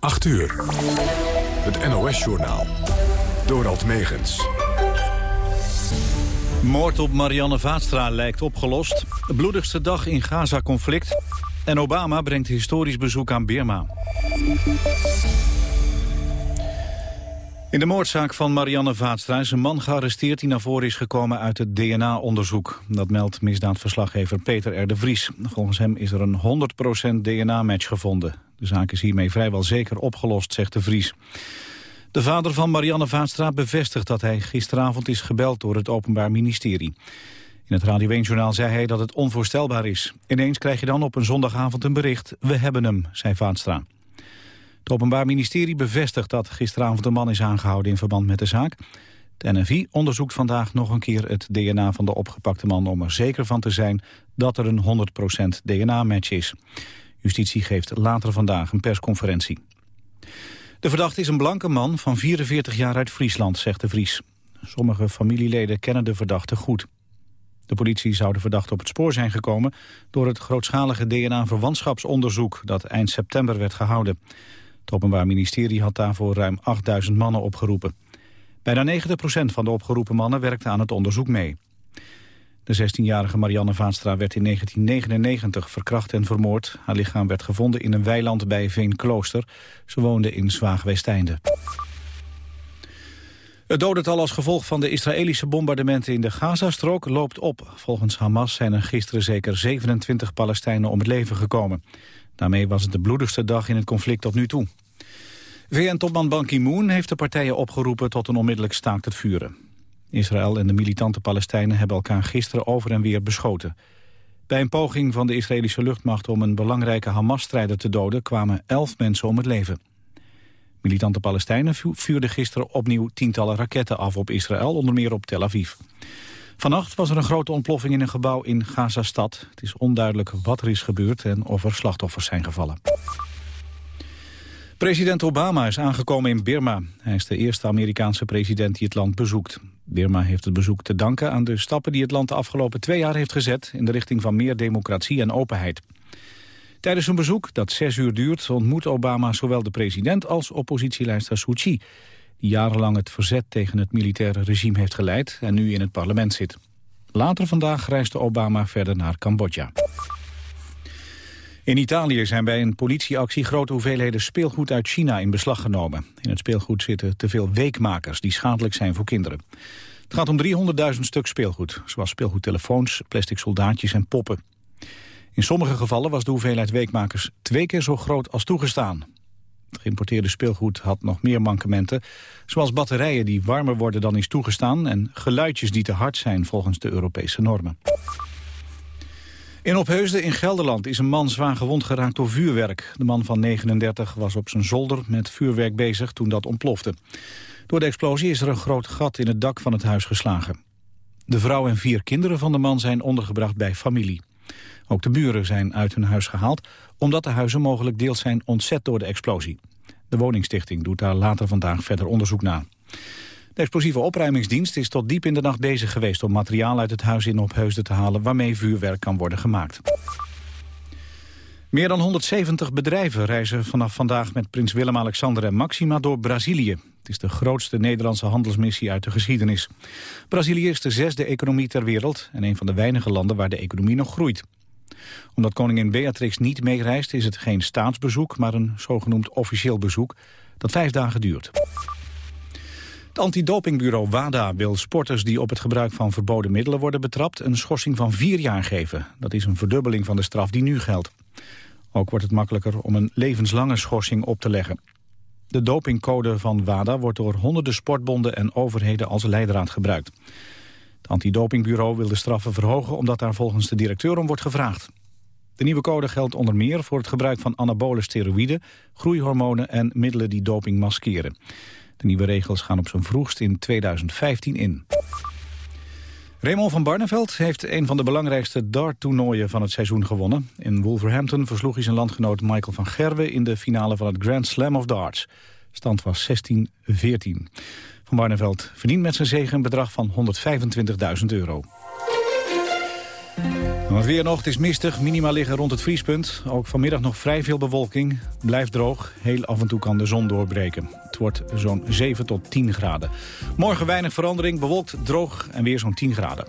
8 uur. Het NOS-journaal. Dorald Megens. Moord op Marianne Vaatstra lijkt opgelost. Bloedigste dag in Gaza-conflict. En Obama brengt historisch bezoek aan Birma. In de moordzaak van Marianne Vaatstra is een man gearresteerd... die naar voren is gekomen uit het DNA-onderzoek. Dat meldt misdaadverslaggever Peter R. de Vries. Volgens hem is er een 100% DNA-match gevonden. De zaak is hiermee vrijwel zeker opgelost, zegt de Vries. De vader van Marianne Vaatstra bevestigt dat hij gisteravond is gebeld door het Openbaar Ministerie. In het Radio 1-journaal zei hij dat het onvoorstelbaar is. Ineens krijg je dan op een zondagavond een bericht. We hebben hem, zei Vaatstra. Het Openbaar Ministerie bevestigt dat gisteravond een man is aangehouden in verband met de zaak. Het NFI onderzoekt vandaag nog een keer het DNA van de opgepakte man... om er zeker van te zijn dat er een 100% DNA-match is. Justitie geeft later vandaag een persconferentie. De verdachte is een blanke man van 44 jaar uit Friesland, zegt de Vries. Sommige familieleden kennen de verdachte goed. De politie zou de verdachte op het spoor zijn gekomen... door het grootschalige DNA-verwantschapsonderzoek dat eind september werd gehouden. Het Openbaar Ministerie had daarvoor ruim 8000 mannen opgeroepen. Bijna 90% van de opgeroepen mannen werkte aan het onderzoek mee. De 16-jarige Marianne Vaatstra werd in 1999 verkracht en vermoord. Haar lichaam werd gevonden in een weiland bij Veenklooster. Ze woonde in Zwaagwesteinde. Het dodental als gevolg van de Israëlische bombardementen in de Gazastrook loopt op. Volgens Hamas zijn er gisteren zeker 27 Palestijnen om het leven gekomen. Daarmee was het de bloedigste dag in het conflict tot nu toe. VN-topman Ban Ki-moon heeft de partijen opgeroepen tot een onmiddellijk staakt het vuren. Israël en de militante Palestijnen hebben elkaar gisteren over en weer beschoten. Bij een poging van de Israëlische luchtmacht om een belangrijke Hamas-strijder te doden... kwamen elf mensen om het leven. Militante Palestijnen vuurden gisteren opnieuw tientallen raketten af op Israël, onder meer op Tel Aviv. Vannacht was er een grote ontploffing in een gebouw in Gaza-stad. Het is onduidelijk wat er is gebeurd en of er slachtoffers zijn gevallen. President Obama is aangekomen in Birma. Hij is de eerste Amerikaanse president die het land bezoekt. Birma heeft het bezoek te danken aan de stappen die het land de afgelopen twee jaar heeft gezet... in de richting van meer democratie en openheid. Tijdens een bezoek dat zes uur duurt ontmoet Obama zowel de president als oppositieleider Suu Kyi... die jarenlang het verzet tegen het militaire regime heeft geleid en nu in het parlement zit. Later vandaag reisde Obama verder naar Cambodja. In Italië zijn bij een politieactie grote hoeveelheden speelgoed uit China in beslag genomen. In het speelgoed zitten te veel weekmakers die schadelijk zijn voor kinderen. Het gaat om 300.000 stuk speelgoed, zoals speelgoedtelefoons, plastic soldaatjes en poppen. In sommige gevallen was de hoeveelheid weekmakers twee keer zo groot als toegestaan. Het geïmporteerde speelgoed had nog meer mankementen, zoals batterijen die warmer worden dan is toegestaan en geluidjes die te hard zijn volgens de Europese normen. In Opheusden in Gelderland is een man zwaar gewond geraakt door vuurwerk. De man van 39 was op zijn zolder met vuurwerk bezig toen dat ontplofte. Door de explosie is er een groot gat in het dak van het huis geslagen. De vrouw en vier kinderen van de man zijn ondergebracht bij familie. Ook de buren zijn uit hun huis gehaald... omdat de huizen mogelijk deels zijn ontzet door de explosie. De woningstichting doet daar later vandaag verder onderzoek naar. De explosieve opruimingsdienst is tot diep in de nacht bezig geweest... om materiaal uit het huis in Opheusden te halen... waarmee vuurwerk kan worden gemaakt. Meer dan 170 bedrijven reizen vanaf vandaag met prins Willem-Alexander en Maxima door Brazilië. Het is de grootste Nederlandse handelsmissie uit de geschiedenis. Brazilië is de zesde economie ter wereld en een van de weinige landen waar de economie nog groeit. Omdat koningin Beatrix niet meereist is het geen staatsbezoek, maar een zogenoemd officieel bezoek dat vijf dagen duurt. Het antidopingbureau WADA wil sporters die op het gebruik van verboden middelen worden betrapt een schorsing van vier jaar geven. Dat is een verdubbeling van de straf die nu geldt. Ook wordt het makkelijker om een levenslange schorsing op te leggen. De dopingcode van WADA wordt door honderden sportbonden en overheden als leidraad gebruikt. Het antidopingbureau wil de straffen verhogen omdat daar volgens de directeur om wordt gevraagd. De nieuwe code geldt onder meer voor het gebruik van anabole steroïden, groeihormonen en middelen die doping maskeren. De nieuwe regels gaan op zijn vroegst in 2015 in. Raymond van Barneveld heeft een van de belangrijkste dart-toernooien van het seizoen gewonnen. In Wolverhampton versloeg hij zijn landgenoot Michael van Gerwen in de finale van het Grand Slam of Darts. Stand was 16-14. Van Barneveld verdient met zijn zegen een bedrag van 125.000 euro. Het weer nog, is mistig, minima liggen rond het vriespunt. Ook vanmiddag nog vrij veel bewolking. Blijft droog, heel af en toe kan de zon doorbreken. Het wordt zo'n 7 tot 10 graden. Morgen weinig verandering, bewolkt, droog en weer zo'n 10 graden.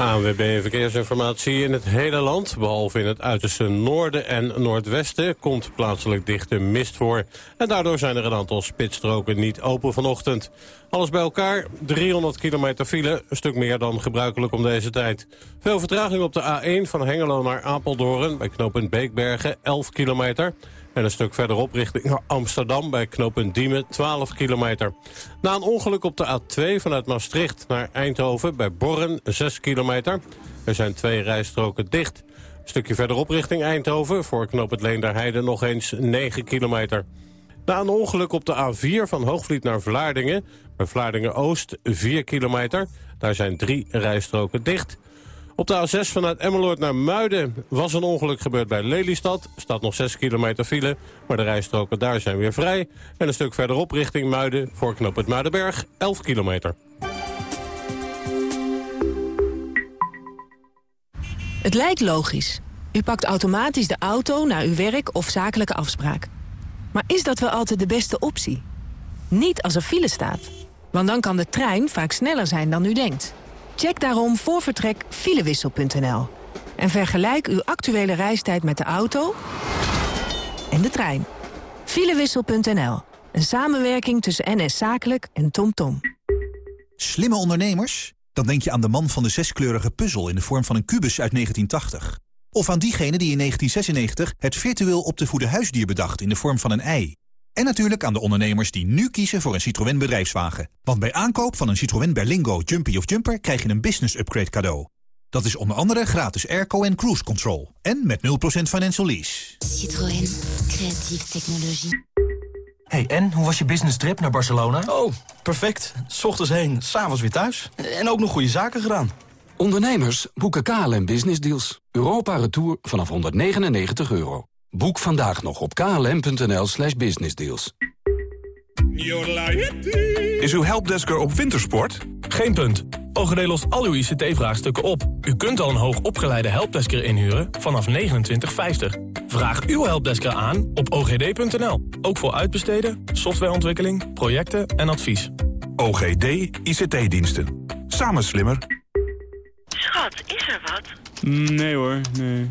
ANWB Verkeersinformatie in het hele land. Behalve in het uiterste noorden en noordwesten komt plaatselijk dichte mist voor. En daardoor zijn er een aantal spitsstroken niet open vanochtend. Alles bij elkaar, 300 kilometer file, een stuk meer dan gebruikelijk om deze tijd. Veel vertraging op de A1 van Hengelo naar Apeldoorn bij knooppunt Beekbergen, 11 kilometer. En een stuk verderop richting Amsterdam bij knooppunt Diemen 12 kilometer. Na een ongeluk op de A2 vanuit Maastricht naar Eindhoven bij Borren 6 kilometer. Er zijn twee rijstroken dicht. Een stukje verderop richting Eindhoven voor knooppunt Leenderheide nog eens 9 kilometer. Na een ongeluk op de A4 van Hoogvliet naar Vlaardingen... bij Vlaardingen-Oost 4 kilometer. Daar zijn drie rijstroken dicht... Op de A6 vanuit Emmeloord naar Muiden was een ongeluk gebeurd bij Lelystad. Staat nog 6 kilometer file, maar de rijstroken daar zijn weer vrij. En een stuk verderop richting Muiden, voor knop het Muidenberg, 11 kilometer. Het lijkt logisch. U pakt automatisch de auto naar uw werk of zakelijke afspraak. Maar is dat wel altijd de beste optie? Niet als er file staat. Want dan kan de trein vaak sneller zijn dan u denkt. Check daarom voor vertrek filewissel.nl. En vergelijk uw actuele reistijd met de auto en de trein. Filewissel.nl. Een samenwerking tussen NS Zakelijk en TomTom. Tom. Slimme ondernemers? Dan denk je aan de man van de zeskleurige puzzel in de vorm van een kubus uit 1980. Of aan diegene die in 1996 het virtueel op te voeden huisdier bedacht in de vorm van een ei. En natuurlijk aan de ondernemers die nu kiezen voor een Citroën bedrijfswagen. Want bij aankoop van een Citroën Berlingo, Jumpy of Jumper... krijg je een business upgrade cadeau. Dat is onder andere gratis airco en cruise control. En met 0% financial lease. Citroën. Creatieve technologie. Hey, en? Hoe was je business trip naar Barcelona? Oh, perfect. S ochtends heen, s'avonds weer thuis. En ook nog goede zaken gedaan. Ondernemers boeken KLM Business Deals. Europa Retour vanaf 199 euro. Boek vandaag nog op klm.nl slash businessdeals. Is uw helpdesker op wintersport? Geen punt. OGD lost al uw ICT-vraagstukken op. U kunt al een hoogopgeleide helpdesker inhuren vanaf 29,50. Vraag uw helpdesker aan op ogd.nl. Ook voor uitbesteden, softwareontwikkeling, projecten en advies. OGD ICT-diensten. Samen slimmer. Schat, is er wat? Nee hoor, nee.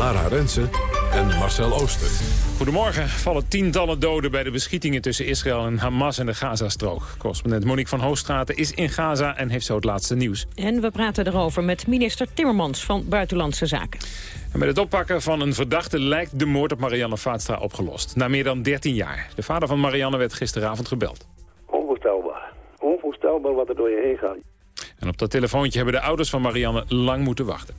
Lara Rensen en Marcel Ooster. Goedemorgen. Vallen tientallen doden bij de beschietingen tussen Israël en Hamas en de Gazastrook. Correspondent Monique van Hoogstraten is in Gaza en heeft zo het laatste nieuws. En we praten erover met minister Timmermans van Buitenlandse Zaken. En met het oppakken van een verdachte lijkt de moord op Marianne Vaatstra opgelost. Na meer dan 13 jaar. De vader van Marianne werd gisteravond gebeld. Onvoorstelbaar. Onvoorstelbaar wat er door je heen gaat. En op dat telefoontje hebben de ouders van Marianne lang moeten wachten.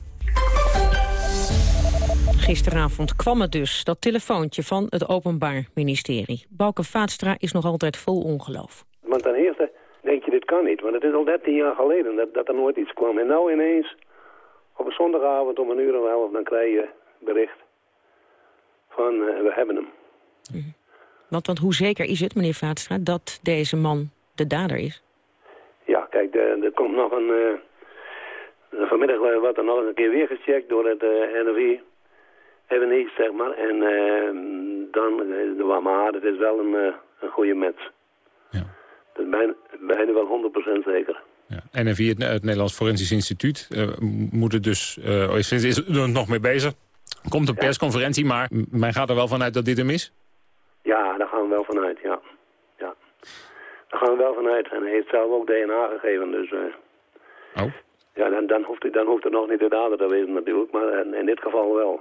Gisteravond kwam het dus, dat telefoontje van het Openbaar Ministerie. Bouke Vaatstra is nog altijd vol ongeloof. Want ten eerste denk je, dit kan niet. Want het is al 13 jaar geleden dat, dat er nooit iets kwam. En nou ineens, op een zondagavond om een uur of elf, dan krijg je bericht van uh, we hebben hem. Mhm. Want, want hoe zeker is het, meneer Vaatstra, dat deze man de dader is? Ja, kijk, er, komt nog een... Uh, vanmiddag wordt er nog een keer weer gecheckt door het uh, eh, NRV even niet, zeg maar. En uh, dan, uh, maar het is wel een, uh, een goede match. Ja. Dat is bijna, bijna wel 100% zeker. Ja. NFI, het, het Nederlands Forensisch Instituut, uh, moet het dus, is, is er nog mee bezig. Komt een persconferentie, maar men gaat er wel vanuit dat dit hem is? Ja, daar gaan we wel vanuit, ja. ja. Daar gaan we wel vanuit. En hij heeft zelf ook DNA gegeven, dus... Uh, oh. Ja, dan, dan, hoeft, dan hoeft er nog niet de dader te wezen natuurlijk, maar in, in dit geval wel.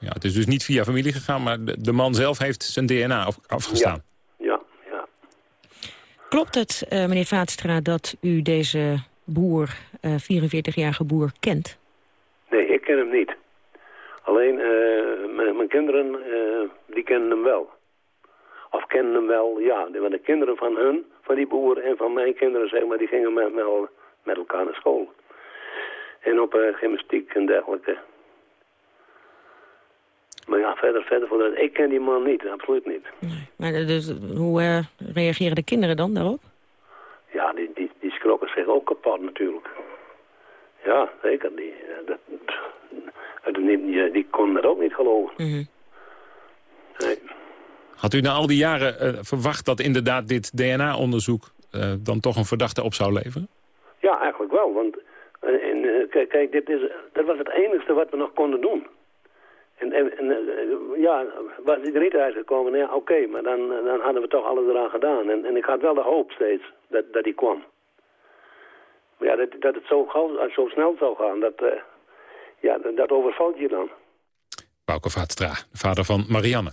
Ja, het is dus niet via familie gegaan, maar de, de man zelf heeft zijn DNA afgestaan. Ja, ja. ja. Klopt het, uh, meneer Vaatstra, dat u deze boer, eh 44-jarige boer, kent. Nee, ik ken hem niet. Alleen eh, mijn kinderen, eh, die kennen hem wel. Of kennen hem wel, ja. Want de kinderen van hun, van die boer en van mijn kinderen, zeg maar, die gingen met, met, el- met elkaar naar school. En op eh, gymnastiek en dergelijke. Maar ja, verder, verder. Ik ken die man niet, absoluut niet. Maar eh, dus, hoe eh, reageren de kinderen dan daarop? Ja, die, die, die schrokken zich ook kapot natuurlijk. Ja, zeker. Die, eh, dat, die, die, die kon dat ook niet geloven. Mhm. Nee. Had u na al die jaren eh, verwacht dat inderdaad dit DNA-onderzoek... eh, dan toch een verdachte op zou leveren? Ja, eigenlijk wel. Want en, kijk, kijk dit is, dat was het enige wat we nog konden doen. En, en, en, eh, ja, was hij er niet uitgekomen, ja, oké, maar dan, eh, dan hadden we toch alles eraan gedaan. En, en ik had wel de hoop steeds dat, dat hij kwam. Maar ja, dat, dat het zo, gauw, zo snel zou gaan, dat, eh, ja, dat, overvalt je dan. Bouke Vaatstra, de vader van Marianne.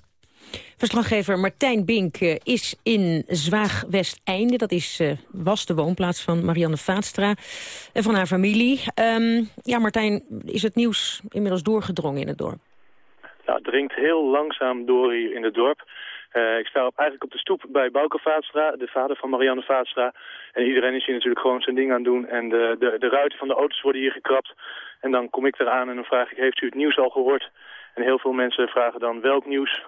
Verslaggever Martijn Bink eh, is in Zwaag-Westeinde. Dat is, eh, was de woonplaats van Marianne Vaatstra en van haar familie. Ehm, ja, Martijn, is het nieuws inmiddels doorgedrongen in het dorp? Nou, het dringt heel langzaam door hier in het dorp. Eh, ik sta op, eigenlijk op de stoep bij Bouke Vaatstra, de vader van Marianne Vaatstra. En iedereen is hier natuurlijk gewoon zijn ding aan doen. En de, de, de ruiten van de auto's worden hier gekrapt. En dan kom ik eraan en dan vraag ik, heeft u het nieuws al gehoord? En heel veel mensen vragen dan, welk nieuws?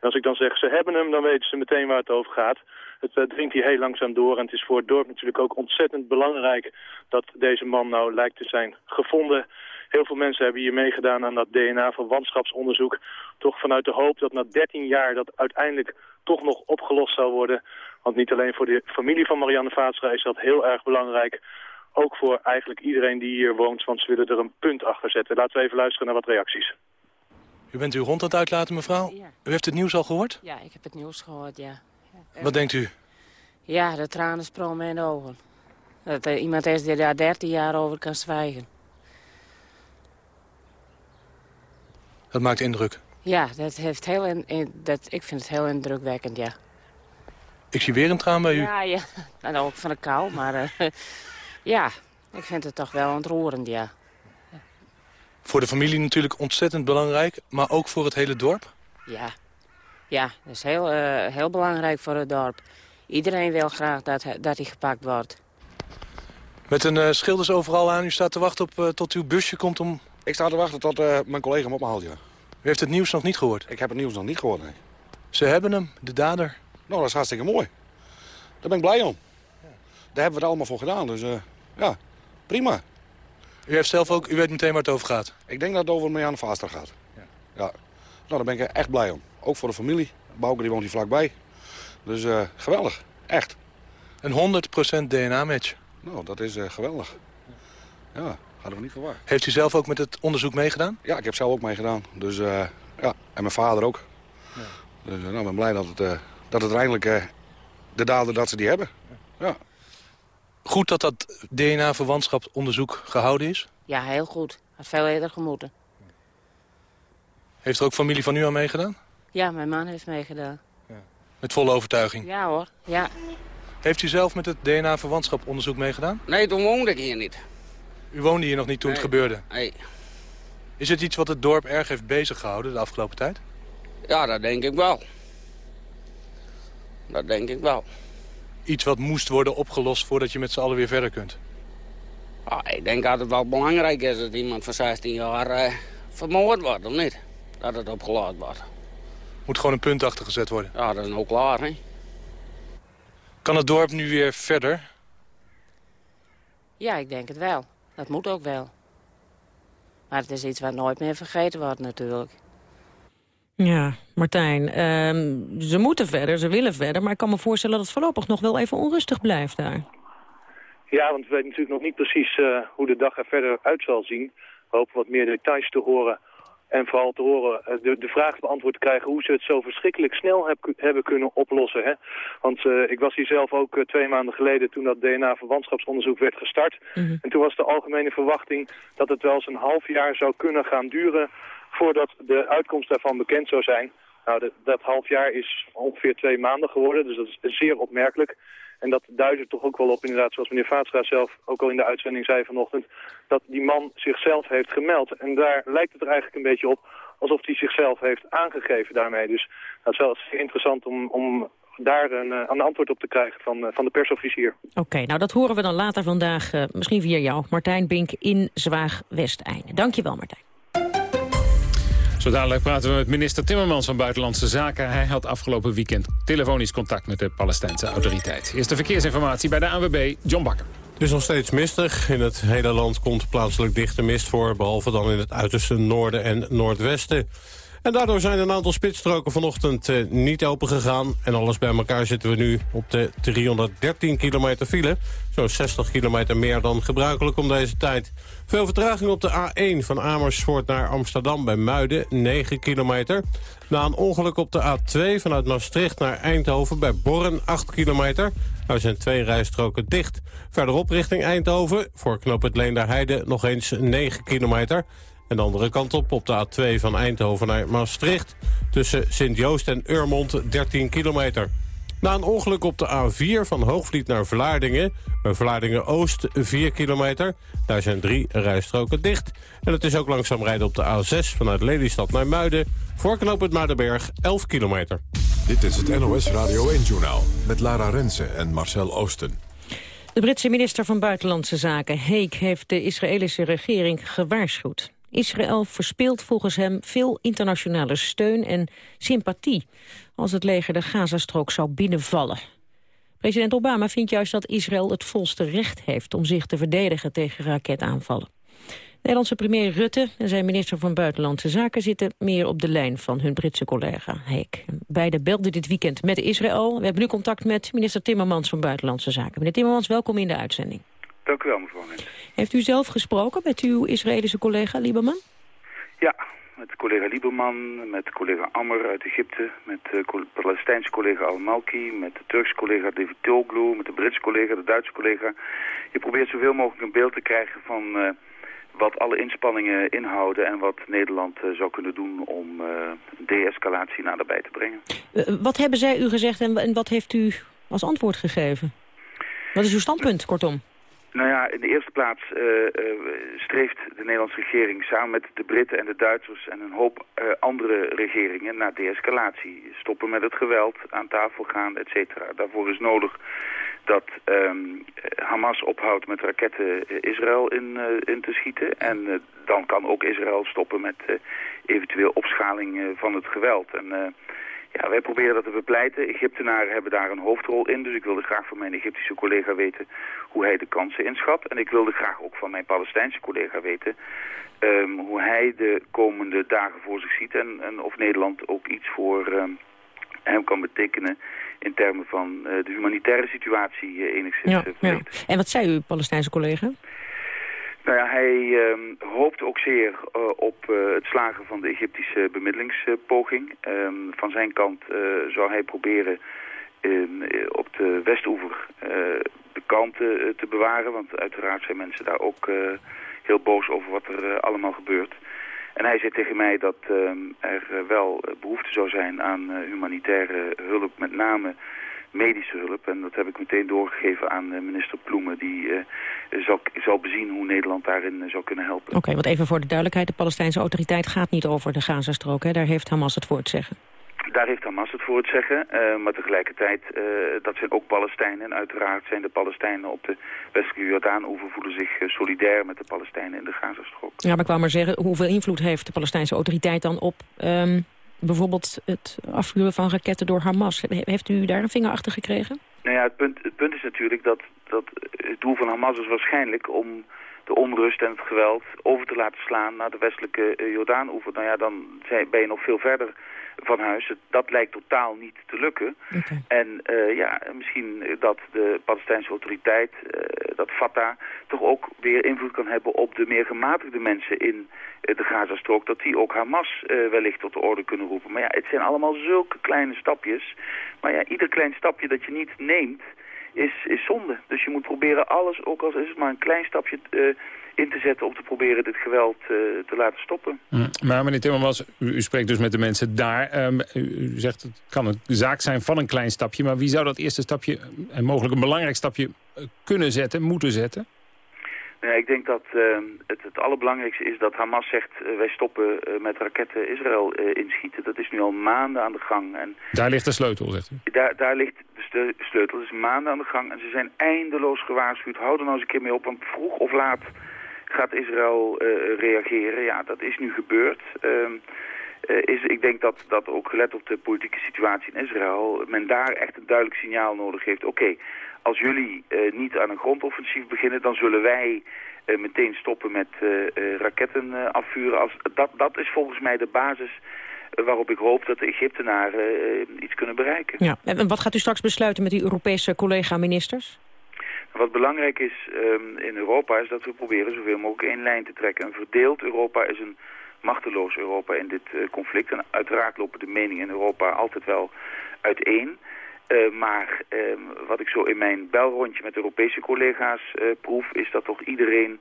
En als ik dan zeg, ze hebben hem, dan weten ze meteen waar het over gaat. Het eh, dringt hier heel langzaam door en het is voor het dorp natuurlijk ook ontzettend belangrijk dat deze man nou lijkt te zijn gevonden. Heel veel mensen hebben hier meegedaan aan dat DNA-verwantschapsonderzoek. Toch vanuit de hoop dat na 13 jaar dat uiteindelijk toch nog opgelost zou worden. Want niet alleen voor de familie van Marianne Vaatstra is dat heel erg belangrijk. Ook voor eigenlijk iedereen die hier woont, want ze willen er een punt achter zetten. Laten we even luisteren naar wat reacties. U bent uw hond aan het uitlaten, mevrouw? U heeft het nieuws al gehoord? Ja, ik heb het nieuws gehoord, ja. Wat denkt u? Ja, de tranen sprongen me in de ogen. Dat er iemand is die daar 13 jaar over kan zwijgen. Dat maakt indruk. Ja, dat heeft heel in, dat, ik vind het heel indrukwekkend, ja. Ik zie weer een traan bij u. Ja, ja. En ook van de kou, maar eh, ja, ik vind het toch wel ontroerend, ja. Voor de familie natuurlijk ontzettend belangrijk, maar ook voor het hele dorp. Ja, ja dat is heel, eh, heel belangrijk voor het dorp. Iedereen wil graag dat, hij- dat hij gepakt wordt. Met een eh, schilders overal aan. U staat te wachten op, tot uw busje komt om... Ik sta te wachten tot eh, mijn collega hem ophaalt, ja. U heeft het nieuws nog niet gehoord? Ik heb het nieuws nog niet gehoord, nee. Ze hebben hem, de dader. Nou, dat is hartstikke mooi. Daar ben ik blij om. Daar hebben we het allemaal voor gedaan, dus eh, ja, prima. U heeft zelf ook, u weet meteen waar het over gaat. Ik denk dat het over Marianne Vaaster gaat. Ja. ja. Nou, daar ben ik echt blij om. Ook voor de familie. Bouke die woont hier vlakbij. Dus eh, geweldig, echt. Een 100% DNA-match. Nou, dat is geweldig. Ja, hadden we niet verwacht. Heeft u zelf ook met het onderzoek meegedaan? Ja, ik heb zelf ook meegedaan. Dus eh, ja, en mijn vader ook. Dus eh, nou, ik ben blij dat het, eh, dat het eindelijk eh, de dader dat ze die hebben. Ja. Goed dat dat DNA-verwantschapsonderzoek gehouden is. Ja, heel goed. Had veel eerder gemoeten. Heeft er ook familie van u aan meegedaan? Ja, mijn man heeft meegedaan. Met volle overtuiging. Ja hoor, ja. Heeft u zelf met het DNA-verwantschaponderzoek meegedaan? Nee, toen woonde ik hier niet. U woonde hier nog niet toen het gebeurde? Nee. Is het iets wat het dorp erg heeft bezig gehouden de afgelopen tijd? Ja, dat denk ik wel. Dat denk ik wel. Iets wat moest worden opgelost voordat je met z'n allen weer verder kunt? Ah, ik denk dat het wel belangrijk is dat iemand van 16 jaar eh, vermoord wordt, of niet? Dat het opgelost wordt. Moet gewoon een punt achter gezet worden. Ja, dat is nou klaar, hè? Kan het dorp nu weer verder? Ja, ik denk het wel. Dat moet ook wel. Maar het is iets wat nooit meer vergeten wordt natuurlijk. Ja, Martijn, ehm, ze moeten verder, ze willen verder... maar ik kan me voorstellen dat het voorlopig nog wel even onrustig blijft daar. Ja, want we weten natuurlijk nog niet precies eh, hoe de dag er verder uit zal zien. We hopen wat meer details te horen. En vooral te horen, eh, de, de vraag beantwoord te krijgen hoe ze het zo verschrikkelijk snel heb- hebben kunnen oplossen. Hè? Want eh, ik was hier zelf ook eh, twee maanden geleden toen dat DNA-verwantschapsonderzoek werd gestart. En toen was de algemene verwachting dat het wel eens een half jaar zou kunnen gaan duren voordat de uitkomst daarvan bekend zou zijn. Nou, de- dat half jaar is ongeveer twee maanden geworden, dus dat is zeer opmerkelijk. En dat duidt er toch ook wel op, inderdaad, zoals meneer Vaatstra zelf ook al in de uitzending zei vanochtend, dat die man zichzelf heeft gemeld. En daar lijkt het er eigenlijk een beetje op alsof hij zichzelf heeft aangegeven daarmee. Dus dat is wel interessant om, om daar een, eh, een antwoord op te krijgen van, eh, van de persofficier. Oké, nou dat horen we dan later vandaag, uh, misschien via jou. Martijn Bink in Zwaag-Westeinde. Dankjewel, Martijn. Zo dadelijk praten we met minister Timmermans van Buitenlandse Zaken. Hij had afgelopen weekend telefonisch contact met de Palestijnse autoriteit. Eerste verkeersinformatie bij de ANWB, John Bakker. Het is nog steeds mistig. In het hele land komt plaatselijk dichte mist voor... behalve dan in het uiterste noorden en noordwesten. En daardoor zijn een aantal spitsstroken vanochtend uh, niet opengegaan. En alles bij elkaar zitten we nu op de 313 kilometer file. Zo'n 60 kilometer meer dan gebruikelijk om deze tijd. Veel vertraging op de A1 van Amersfoort naar Amsterdam bij Muiden, 9 kilometer. Na een ongeluk op de A2 vanuit Maastricht naar Eindhoven bij Borren, 8 kilometer. Er zijn twee rijstroken dicht. Verderop richting Eindhoven, voor knoop het Leenderheide nog eens 9 kilometer. En de andere kant op, op de A2 van Eindhoven naar Maastricht... tussen Sint-Joost en Urmond 13 kilometer. Na een ongeluk op de A4 van Hoogvliet naar Vlaardingen... bij Vlaardingen-Oost 4 kilometer. Daar zijn drie rijstroken dicht. En het is ook langzaam rijden op de A6 vanuit Lelystad naar Muiden... voor knooppunt Muidenberg 11 kilometer. Dit is het NOS Radio 1-journaal met Lara Rensen en Marcel Oosten. De Britse minister van Buitenlandse Zaken, Heek, heeft de Israëlische regering gewaarschuwd. Israël verspeelt volgens hem veel internationale steun en sympathie... als het leger de Gazastrook zou binnenvallen. President Obama vindt juist dat Israël het volste recht heeft... om zich te verdedigen tegen raketaanvallen. Nederlandse premier Rutte en zijn minister van Buitenlandse Zaken... zitten meer op de lijn van hun Britse collega Heek. Beide belden dit weekend met Israël. We hebben nu contact met minister Timmermans van Buitenlandse Zaken. Meneer Timmermans, welkom in de uitzending. Dank u wel, mevrouw Heeft u zelf gesproken met uw Israëlische collega Lieberman? Ja, met collega Lieberman, met collega Ammer uit Egypte, met de Palestijnse collega Al-Malki, met de Turkse collega David Toglu, met de Britse collega, de Duitse collega. Je probeert zoveel mogelijk een beeld te krijgen van uh, wat alle inspanningen inhouden en wat Nederland uh, zou kunnen doen om uh, de-escalatie naderbij te brengen. wat hebben zij u gezegd en, en wat heeft u als antwoord gegeven? Wat is uw standpunt, kortom? Nou ja, in de eerste plaats uh, streeft de Nederlandse regering samen met de Britten en de Duitsers en een hoop uh, andere regeringen naar de-escalatie. Stoppen met het geweld, aan tafel gaan, et cetera. Daarvoor is nodig dat um, Hamas ophoudt met raketten Israël in, in te schieten. En dan kan ook Israël stoppen met eventueel opschaling van het geweld. En ja, wij proberen dat te bepleiten. Egyptenaren hebben daar een hoofdrol in. Dus ik wilde graag van mijn Egyptische collega weten hoe hij de kansen inschat. En ik wilde graag ook van mijn Palestijnse collega weten um, hoe hij de komende dagen voor zich ziet. En, en of Nederland ook iets voor um, hem kan betekenen in termen van uh, de humanitaire situatie uh, enigszins ja, ja. En wat zei uw Palestijnse collega? Nou ja, hij uh, hoopt ook zeer uh, op uh, het slagen van de Egyptische bemiddelingspoging. Um, van zijn kant zou hij proberen op de Westoever de kalmte te bewaren. Want uiteraard zijn mensen daar ook heel boos over wat er allemaal gebeurt. En hij zei tegen mij dat ehm, er wel behoefte zou zijn aan humanitaire hulp, met name medische hulp. En dat heb ik meteen doorgegeven aan minister Ploemen. Die uh, zal, zal bezien hoe Nederland daarin uh, zou kunnen helpen. Oké, okay, want even voor de duidelijkheid. De Palestijnse autoriteit gaat niet over de Gazastrook. Hè? Daar heeft Hamas het voor het zeggen. Daar heeft Hamas het voor het zeggen. Uh, maar tegelijkertijd, dat zijn ook Palestijnen. En uiteraard zijn de Palestijnen op de westelijke Jordaan-oever... voelen zich solidair met de Palestijnen in de Gazastrook. Ja, maar ik wou maar zeggen, hoeveel invloed heeft de Palestijnse autoriteit dan op... Um bijvoorbeeld het afvuren van raketten door Hamas. Heeft u daar een vinger achter gekregen? Nou ja, het punt, het punt is natuurlijk dat, dat het doel van Hamas is waarschijnlijk om de onrust en het geweld over te laten slaan naar de westelijke uh, Jordaan-oever. Nou ja, dan ben je nog veel verder van huis. Dat lijkt totaal niet te lukken. Okay. En uh, ja, misschien dat de Palestijnse autoriteit, uh, dat Fatah, toch ook weer invloed kan hebben op de meer gematigde mensen in de Gazastrook. Dat die ook Hamas wellicht tot de orde kunnen roepen. Maar ja, het zijn allemaal zulke kleine stapjes. Maar ja, ieder klein stapje dat je niet neemt, is, is zonde. Dus je moet proberen alles, ook al is het maar een klein stapje eh, in te zetten... om te proberen dit geweld eh, te laten stoppen. Mm. Maar meneer Timmermans, u, u, spreekt dus met de mensen daar. Um, u, u, zegt het kan een zaak zijn van een klein stapje. Maar wie zou dat eerste stapje, en mogelijk een belangrijk stapje... kunnen zetten, moeten zetten? Ja, ik denk dat uh, het, het allerbelangrijkste is dat Hamas zegt... Uh, wij stoppen uh, met raketten Israël inschieten. Dat is nu al maanden aan de gang. En daar ligt de sleutel, zegt u? Daar, daar ligt de sleutel. Het is maanden aan de gang en ze zijn eindeloos gewaarschuwd. Hou er nou eens een keer mee op, want vroeg of laat gaat Israël reageren. Ja, dat is nu gebeurd. Ehm, is, ik denk dat, dat ook gelet op de politieke situatie in Israël... men daar echt een duidelijk signaal nodig heeft. Oké, okay, als jullie uh, niet aan een grondoffensief beginnen, dan zullen wij uh, meteen stoppen met uh, raketten afvuren. Als, dat, dat is volgens mij de basis waarop ik hoop dat de Egyptenaren iets kunnen bereiken. Ja. En wat gaat u straks besluiten met uw Europese collega-ministers? Wat belangrijk is um, in Europa is dat we proberen zoveel mogelijk één lijn te trekken. Een verdeeld Europa is een machteloos Europa in dit conflict. En uiteraard lopen de meningen in Europa altijd wel uiteen. Uh, maar uh, wat ik zo in mijn belrondje met Europese collega's uh, proef... is dat toch iedereen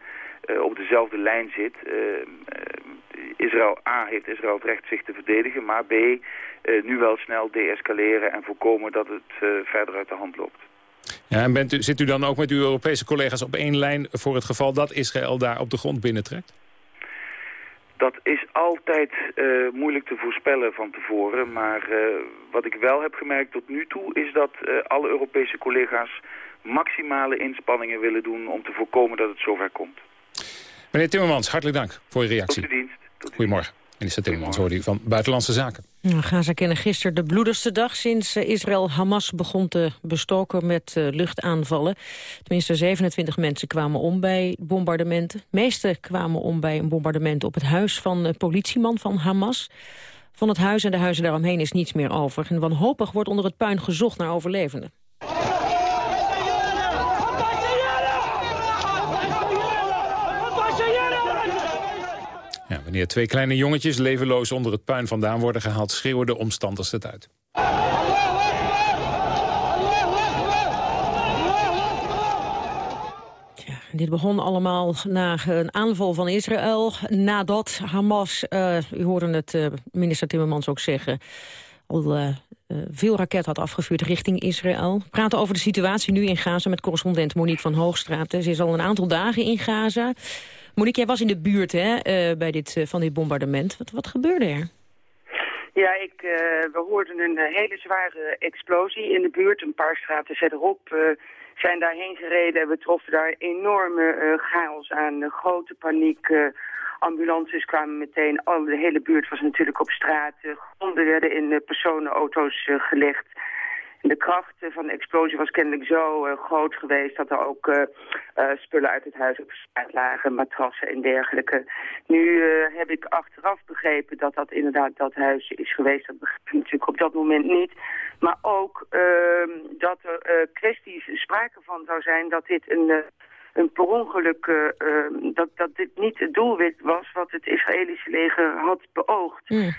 op dezelfde lijn zit. Israël A heeft Israël het recht zich te verdedigen... maar B nu wel snel deescaleren en voorkomen dat het verder uit de hand loopt. Ja, en bent u, zit u dan ook met uw Europese collega's op één lijn... voor het geval dat Israël daar op de grond binnentrekt? Dat is altijd uh, moeilijk te voorspellen van tevoren. Maar uh, wat ik wel heb gemerkt tot nu toe is dat uh, alle Europese collega's maximale inspanningen willen doen om te voorkomen dat het zover komt. Meneer Timmermans, hartelijk dank voor uw reactie. Tot de dienst. Tot Goedemorgen. Minister Timmermans hoorde u van Buitenlandse Zaken. Nou, Gaza kennen gisteren de bloedigste dag sinds Israël Hamas begon te bestoken met uh, luchtaanvallen. Tenminste 27 mensen kwamen om bij bombardementen. De meeste kwamen om bij een bombardement op het huis van een politieman van Hamas. Van het huis en de huizen daaromheen is niets meer over. En wanhopig wordt onder het puin gezocht naar overlevenden. Ja, wanneer twee kleine jongetjes levenloos onder het puin vandaan worden gehaald... schreeuwen de omstanders het uit. Dit begon allemaal na een aanval van Israël. Nadat Hamas, uh, u hoorde het uh, minister Timmermans ook zeggen... al uh, veel raket had afgevuurd richting Israël. We praten over de situatie nu in Gaza met correspondent Monique van Hoogstraat. Ze is al een aantal dagen in Gaza... Monique, jij was in de buurt hè, uh, bij dit, uh, van dit bombardement. Wat, wat gebeurde er? Ja, ik, uh, we hoorden een hele zware explosie in de buurt. Een paar straten verderop zijn daarheen gereden. We troffen daar enorme chaos aan, grote paniek. ambulances kwamen meteen. Al, de hele buurt was natuurlijk op straat. gronden werden in personenauto's gelegd. De kracht van de explosie was kennelijk zo uh, groot geweest dat er ook uh, uh, spullen uit het huis op lagen, matrassen en dergelijke. Nu heb ik achteraf begrepen dat dat inderdaad dat huisje is geweest. Dat begreep ik natuurlijk op dat moment niet. Maar ook ehm, dat er kwesties sprake van zou zijn dat dit een een per ongeluk uh, dat, dat dit niet het doelwit was wat het Israëlische leger had beoogd. Mm.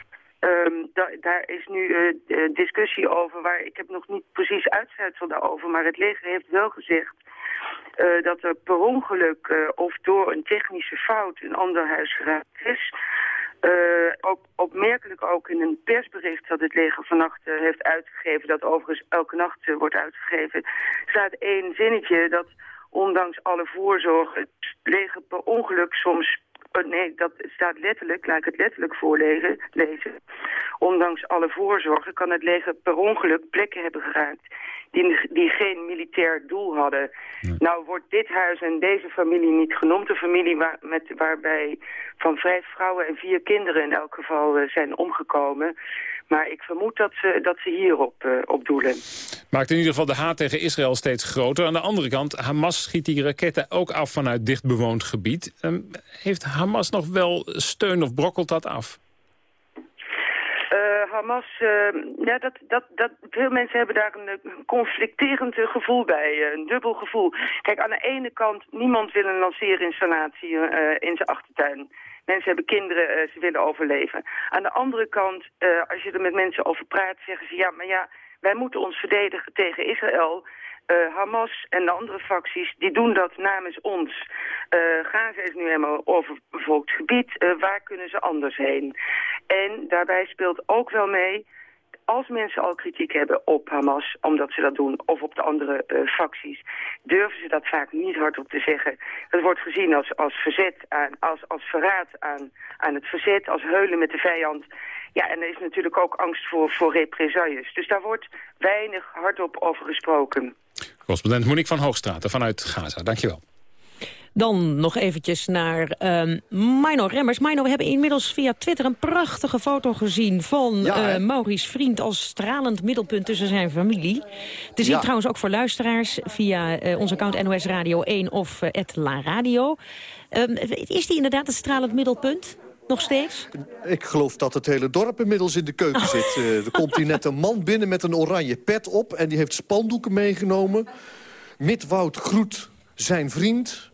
Da daar is nu uh, discussie over, waar ik heb nog niet precies uitsluitsel daarover, maar het leger heeft wel gezegd uh, dat er per ongeluk uh, of door een technische fout een ander huis geraakt is. Ook, opmerkelijk ook in een persbericht dat het leger vannacht heeft uitgegeven, dat overigens elke nacht wordt uitgegeven, staat één zinnetje dat ondanks alle voorzorg het leger per ongeluk soms Oh, nee, dat staat letterlijk, laat ik het letterlijk voorlezen. Lezen. Ondanks alle voorzorgen kan het leger per ongeluk plekken hebben geraakt die, die geen militair doel hadden. Nou wordt dit huis en deze familie niet genoemd. Een familie waar, met, waarbij van vijf vrouwen en vier kinderen in elk geval uh, zijn omgekomen. Maar ik vermoed dat ze, dat ze hierop uh, op doelen. Maakt in ieder geval de haat tegen Israël steeds groter. Aan de andere kant, Hamas schiet die raketten ook af vanuit dichtbewoond gebied. Um, heeft Hamas nog wel steun of brokkelt dat af? Uh, Hamas, uh, ja, dat, dat, dat, veel mensen hebben daar een, conflicterend gevoel bij, uh, een dubbel gevoel. Kijk, aan de ene kant, niemand wil een lanceerinstallatie in zijn achtertuin. Mensen hebben kinderen, ze willen overleven. Aan de andere kant, als je er met mensen over praat, zeggen ze... ja, maar ja, wij moeten ons verdedigen tegen Israël... Uh, Hamas en de andere facties, die doen dat namens ons. Uh, Gaza is nu helemaal overbevolkt gebied. Uh, waar kunnen ze anders heen? En daarbij speelt ook wel mee als mensen al kritiek hebben op Hamas, omdat ze dat doen, of op de andere facties, durven ze dat vaak niet hardop te zeggen. Dat wordt gezien als, als verzet, aan, als, als verraad aan, aan het verzet, als heulen met de vijand. Ja, en er is natuurlijk ook angst voor, voor represailles. Dus daar wordt weinig hardop over gesproken. Correspondent Monique van Hoogstraten vanuit Gaza, dankjewel. Dan nog eventjes naar um, Mino Remmers. Mino, we hebben inmiddels via Twitter een prachtige foto gezien... van ja, uh, Maurice Vriend als stralend middelpunt tussen zijn familie. Te zien ja. trouwens ook voor luisteraars via uh, ons account NOS Radio 1 of uh, La Radio. Um, is die inderdaad het stralend middelpunt? Nog steeds? Ik geloof dat het hele dorp inmiddels in de keuken oh. zit. Uh, er komt hier net een man binnen met een oranje pet op... en die heeft spandoeken meegenomen. Midwoud groet zijn vriend...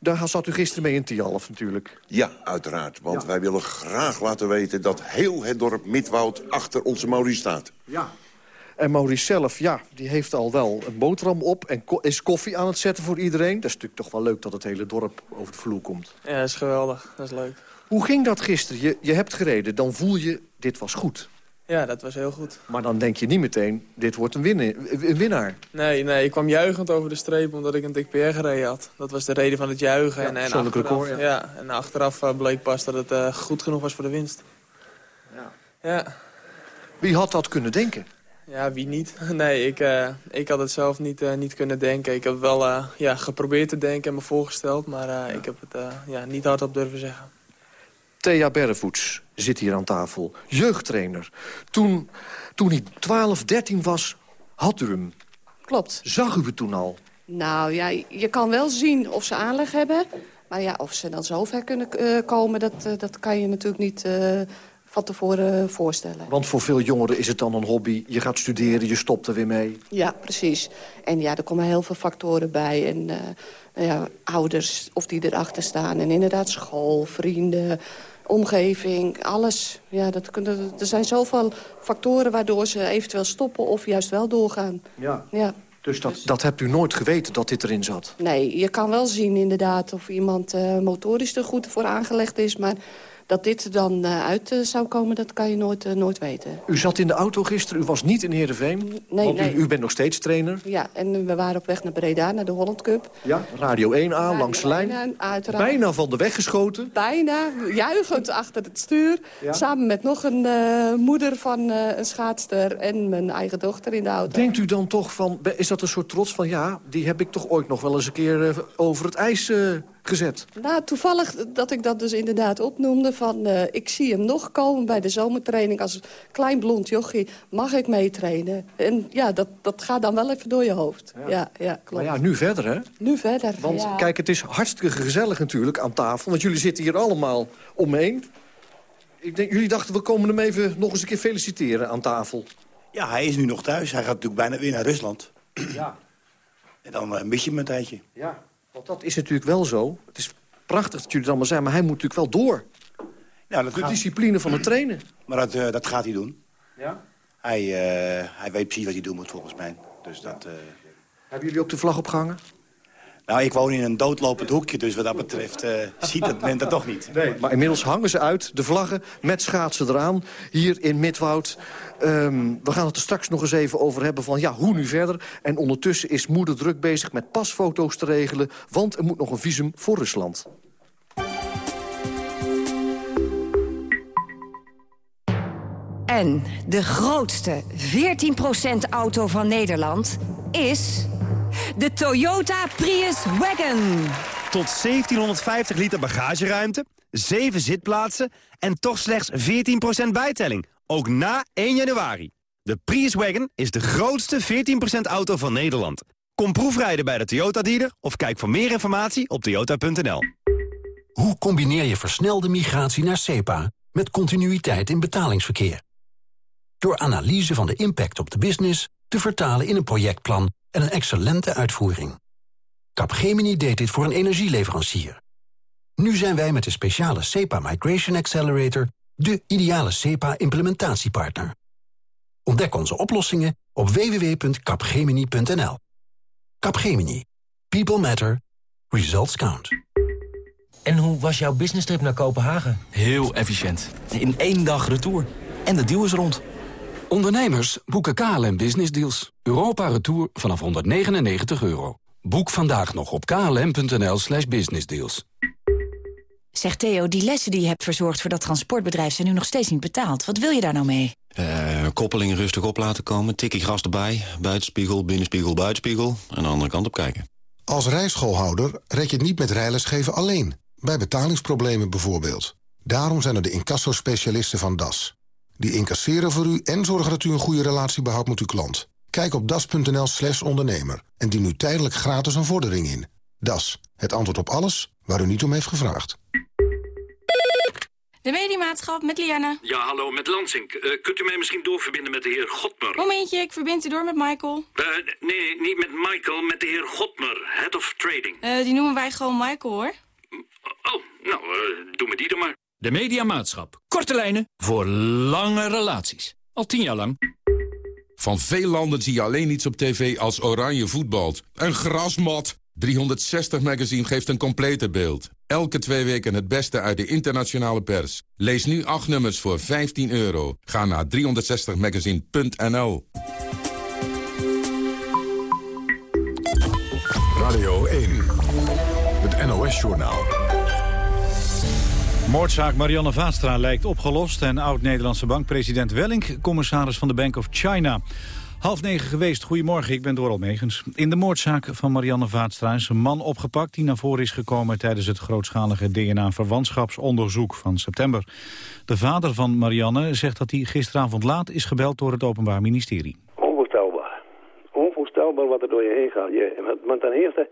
Daar zat u gisteren mee in Tialf natuurlijk. Ja, uiteraard. Want ja. wij willen graag laten weten dat heel het dorp Midwoud achter onze Maurice staat. Ja. En Maurice zelf, ja, die heeft al wel een boterham op... en ko is koffie aan het zetten voor iedereen. Dat is natuurlijk toch wel leuk dat het hele dorp over de vloer komt. Ja, dat is geweldig. Dat is leuk. Hoe ging dat gisteren? Je, je hebt gereden, dan voel je, dit was goed. Ja, dat was heel goed. Maar dan denk je niet meteen, dit wordt een, winnaar. Een winnaar. Nee, nee, ik kwam juichend over de streep omdat ik een dik PR gereden had. Dat was de reden van het juichen. Ja, en, en achteraf, record, ja. ja. en achteraf bleek pas dat het uh, goed genoeg was voor de winst. Ja. ja. Wie had dat kunnen denken? Ja, wie niet? Nee, ik, uh, ik had het zelf niet, uh, niet kunnen denken. Ik heb wel uh, ja, geprobeerd te denken en me voorgesteld, maar ja. ik heb het ja, niet hardop durven zeggen. Thea Berrevoets zit hier aan tafel, jeugdtrainer. Toen, toen hij 12, 13 was, had u hem. Klopt. Zag u het toen al? Nou ja, je kan wel zien of ze aanleg hebben. Maar ja, of ze dan zo ver kunnen uh, komen, dat, uh, dat kan je natuurlijk niet uh, van tevoren voorstellen. Want voor veel jongeren is het dan een hobby. Je gaat studeren, je stopt er weer mee. Ja, precies. En ja, er komen heel veel factoren bij. En ja, ouders, of die erachter staan. En inderdaad school, vrienden, omgeving, alles. Ja, dat kunnen, er zijn zoveel factoren waardoor ze eventueel stoppen of juist wel doorgaan. Ja. ja. Dus dat, dat hebt u nooit geweten dat dit erin zat? Nee, je kan wel zien inderdaad of iemand uh, motorisch er goed voor aangelegd is... maar dat dit er dan uh, uit uh, zou komen, dat kan je nooit, uh, nooit weten. U zat in de auto gisteren, u was niet in Heerenveen. Nee, want nee. U, u, bent nog steeds trainer. Ja, en we waren op weg naar Breda, naar de Holland Cup. Ja, Radio 1 aan, Radio langs de lijn. 1 aan, uiteraard. Bijna van de weg geschoten. Bijna, juichend achter het stuur. Ja. Samen met nog een moeder van een schaatster en mijn eigen dochter in de auto. Denkt u dan toch van, is dat een soort trots van... ja, die heb ik toch ooit nog wel eens een keer over het ijs gezet? Nou, toevallig dat ik dat dus inderdaad opnoemde. Van, uh, ik zie hem nog komen bij de zomertraining. Als klein blond jochie mag ik meetrainen. En ja, dat, dat gaat dan wel even door je hoofd. Ja, ja, ja klopt. Maar ja, nu verder, hè? Nu verder, Want ja. kijk, het is hartstikke gezellig natuurlijk aan tafel. Want jullie zitten hier allemaal omheen. Ik denk, jullie dachten, we komen hem even nog eens een keer feliciteren aan tafel. Ja, hij is nu nog thuis. Hij gaat natuurlijk bijna weer naar Rusland. Ja. En dan uh, mis je hem een tijdje. Ja. Want dat is natuurlijk wel zo. Het is prachtig dat jullie het allemaal zijn, maar hij moet natuurlijk wel door. Ja, dat de gaat... discipline van het trainen. Maar dat, uh, dat gaat hij doen. Ja? Hij, uh, hij weet precies wat hij doen moet, volgens mij. Dus dat, uh... Hebben jullie ook de vlag opgehangen? Nou, ik woon in een doodlopend hoekje, dus wat dat betreft ziet het men dat toch niet. Nee, maar inmiddels hangen ze uit, de vlaggen, met schaatsen eraan, hier in Midwoud. Um, we gaan het er straks nog eens even over hebben van ja, hoe nu verder. En ondertussen is moeder druk bezig met pasfoto's te regelen... want er moet nog een visum voor Rusland. En de grootste 14% auto van Nederland is... de Toyota Prius Wagon. Tot 1750 liter bagageruimte, 7 zitplaatsen... en toch slechts 14% bijtelling. Ook na 1 januari. De Prius Wagon is de grootste 14% auto van Nederland. Kom proefrijden bij de Toyota dealer of kijk voor meer informatie op toyota.nl. Hoe combineer je versnelde migratie naar SEPA met continuïteit in betalingsverkeer? Door analyse van de impact op de business te vertalen in een projectplan en een excellente uitvoering. Capgemini deed dit voor een energieleverancier. Nu zijn wij met de speciale SEPA Migration Accelerator de ideale SEPA-implementatiepartner. Ontdek onze oplossingen op www.capgemini.nl. Capgemini. People matter. Results count. En hoe was jouw business trip naar Kopenhagen? Heel efficiënt. In één dag retour. En de deal is rond. Ondernemers boeken KLM Business Deals. Europa Retour vanaf 199 euro. Boek vandaag nog op klm.nl slash businessdeals. Zeg Theo, die lessen die je hebt verzorgd voor dat transportbedrijf... zijn nu nog steeds niet betaald. Wat wil je daar nou mee? Uh, koppeling rustig op laten komen, tikkie gras erbij... buitenspiegel, binnenspiegel, buitenspiegel... en de andere kant op kijken. Als rijschoolhouder red je het niet met rijlesgeven alleen. Bij betalingsproblemen bijvoorbeeld. Daarom zijn er de incassospecialisten van DAS. Die incasseren voor u en zorgen dat u een goede relatie behoudt met uw klant. Kijk op das.nl slash ondernemer en dien nu tijdelijk gratis een vordering in. Das, het antwoord op alles waar u niet om heeft gevraagd. De Mediamaatschap met Lianne. Ja, hallo, met Lansing. Uh, kunt u mij misschien doorverbinden met de heer Godmer? Momentje, ik verbind u door met Michael. Uh, nee, niet met Michael, met de heer Godmer, Head of Trading. Uh, die noemen wij gewoon Michael, hoor. Oh, nou, doe me die dan maar. De Mediamaatschap. Korte lijnen voor lange relaties. Al tien jaar lang. Van veel landen zie je alleen iets op tv als oranje voetbalt. Een grasmat. 360 Magazine geeft een complete beeld. Elke twee weken het beste uit de internationale pers. Lees nu acht nummers voor 15 euro. Ga naar 360magazine.nl Radio 1. Het NOS-journaal. Moordzaak Marianne Vaatstra lijkt opgelost... en oud-Nederlandse bankpresident Wellink, commissaris van de Bank of China... Half negen geweest. Goedemorgen, ik ben Doral Megens. In de moordzaak van Marianne Vaatstra is een man opgepakt... die naar voren is gekomen tijdens het grootschalige DNA-verwantschapsonderzoek van september. De vader van Marianne zegt dat hij gisteravond laat is gebeld door het Openbaar Ministerie. Onvoorstelbaar. Onvoorstelbaar wat er door je heen gaat. Je, want ten eerste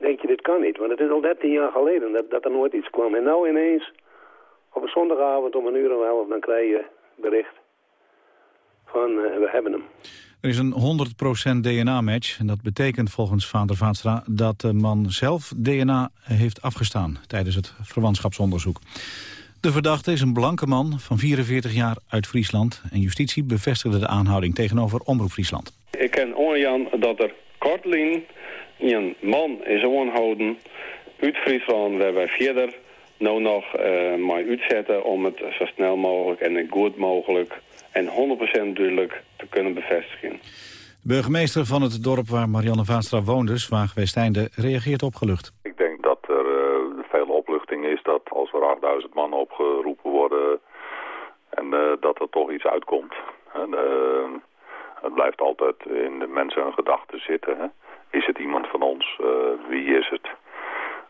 denk je, dit kan niet. Want het is al 13 jaar geleden dat, dat er nooit iets kwam. En nou ineens, op een zondagavond om een uur en elf, dan krijg je bericht van uh, we hebben hem. Er is een 100% DNA-match. En dat betekent volgens vader Vaatstra dat de man zelf DNA heeft afgestaan tijdens het verwantschapsonderzoek. De verdachte is een blanke man van 44 jaar uit Friesland. En justitie bevestigde de aanhouding tegenover Omroep Friesland. Ik ken Jan dat er kortlin een man is aanhouden uit Friesland waar wij verder nou nog uh, maar uitzetten om het zo snel mogelijk en goed mogelijk en 100% duidelijk te kunnen bevestigen. De burgemeester van het dorp waar Marianne Vaatstra woonde, Zwaag Westeinde, reageert opgelucht. Ik denk dat er uh, veel opluchting is dat als er 8000 man opgeroepen worden en uh, dat er toch iets uitkomt. En, uh, het blijft altijd in de mensen hun gedachten zitten. Hè? Is het iemand van ons? wie is het?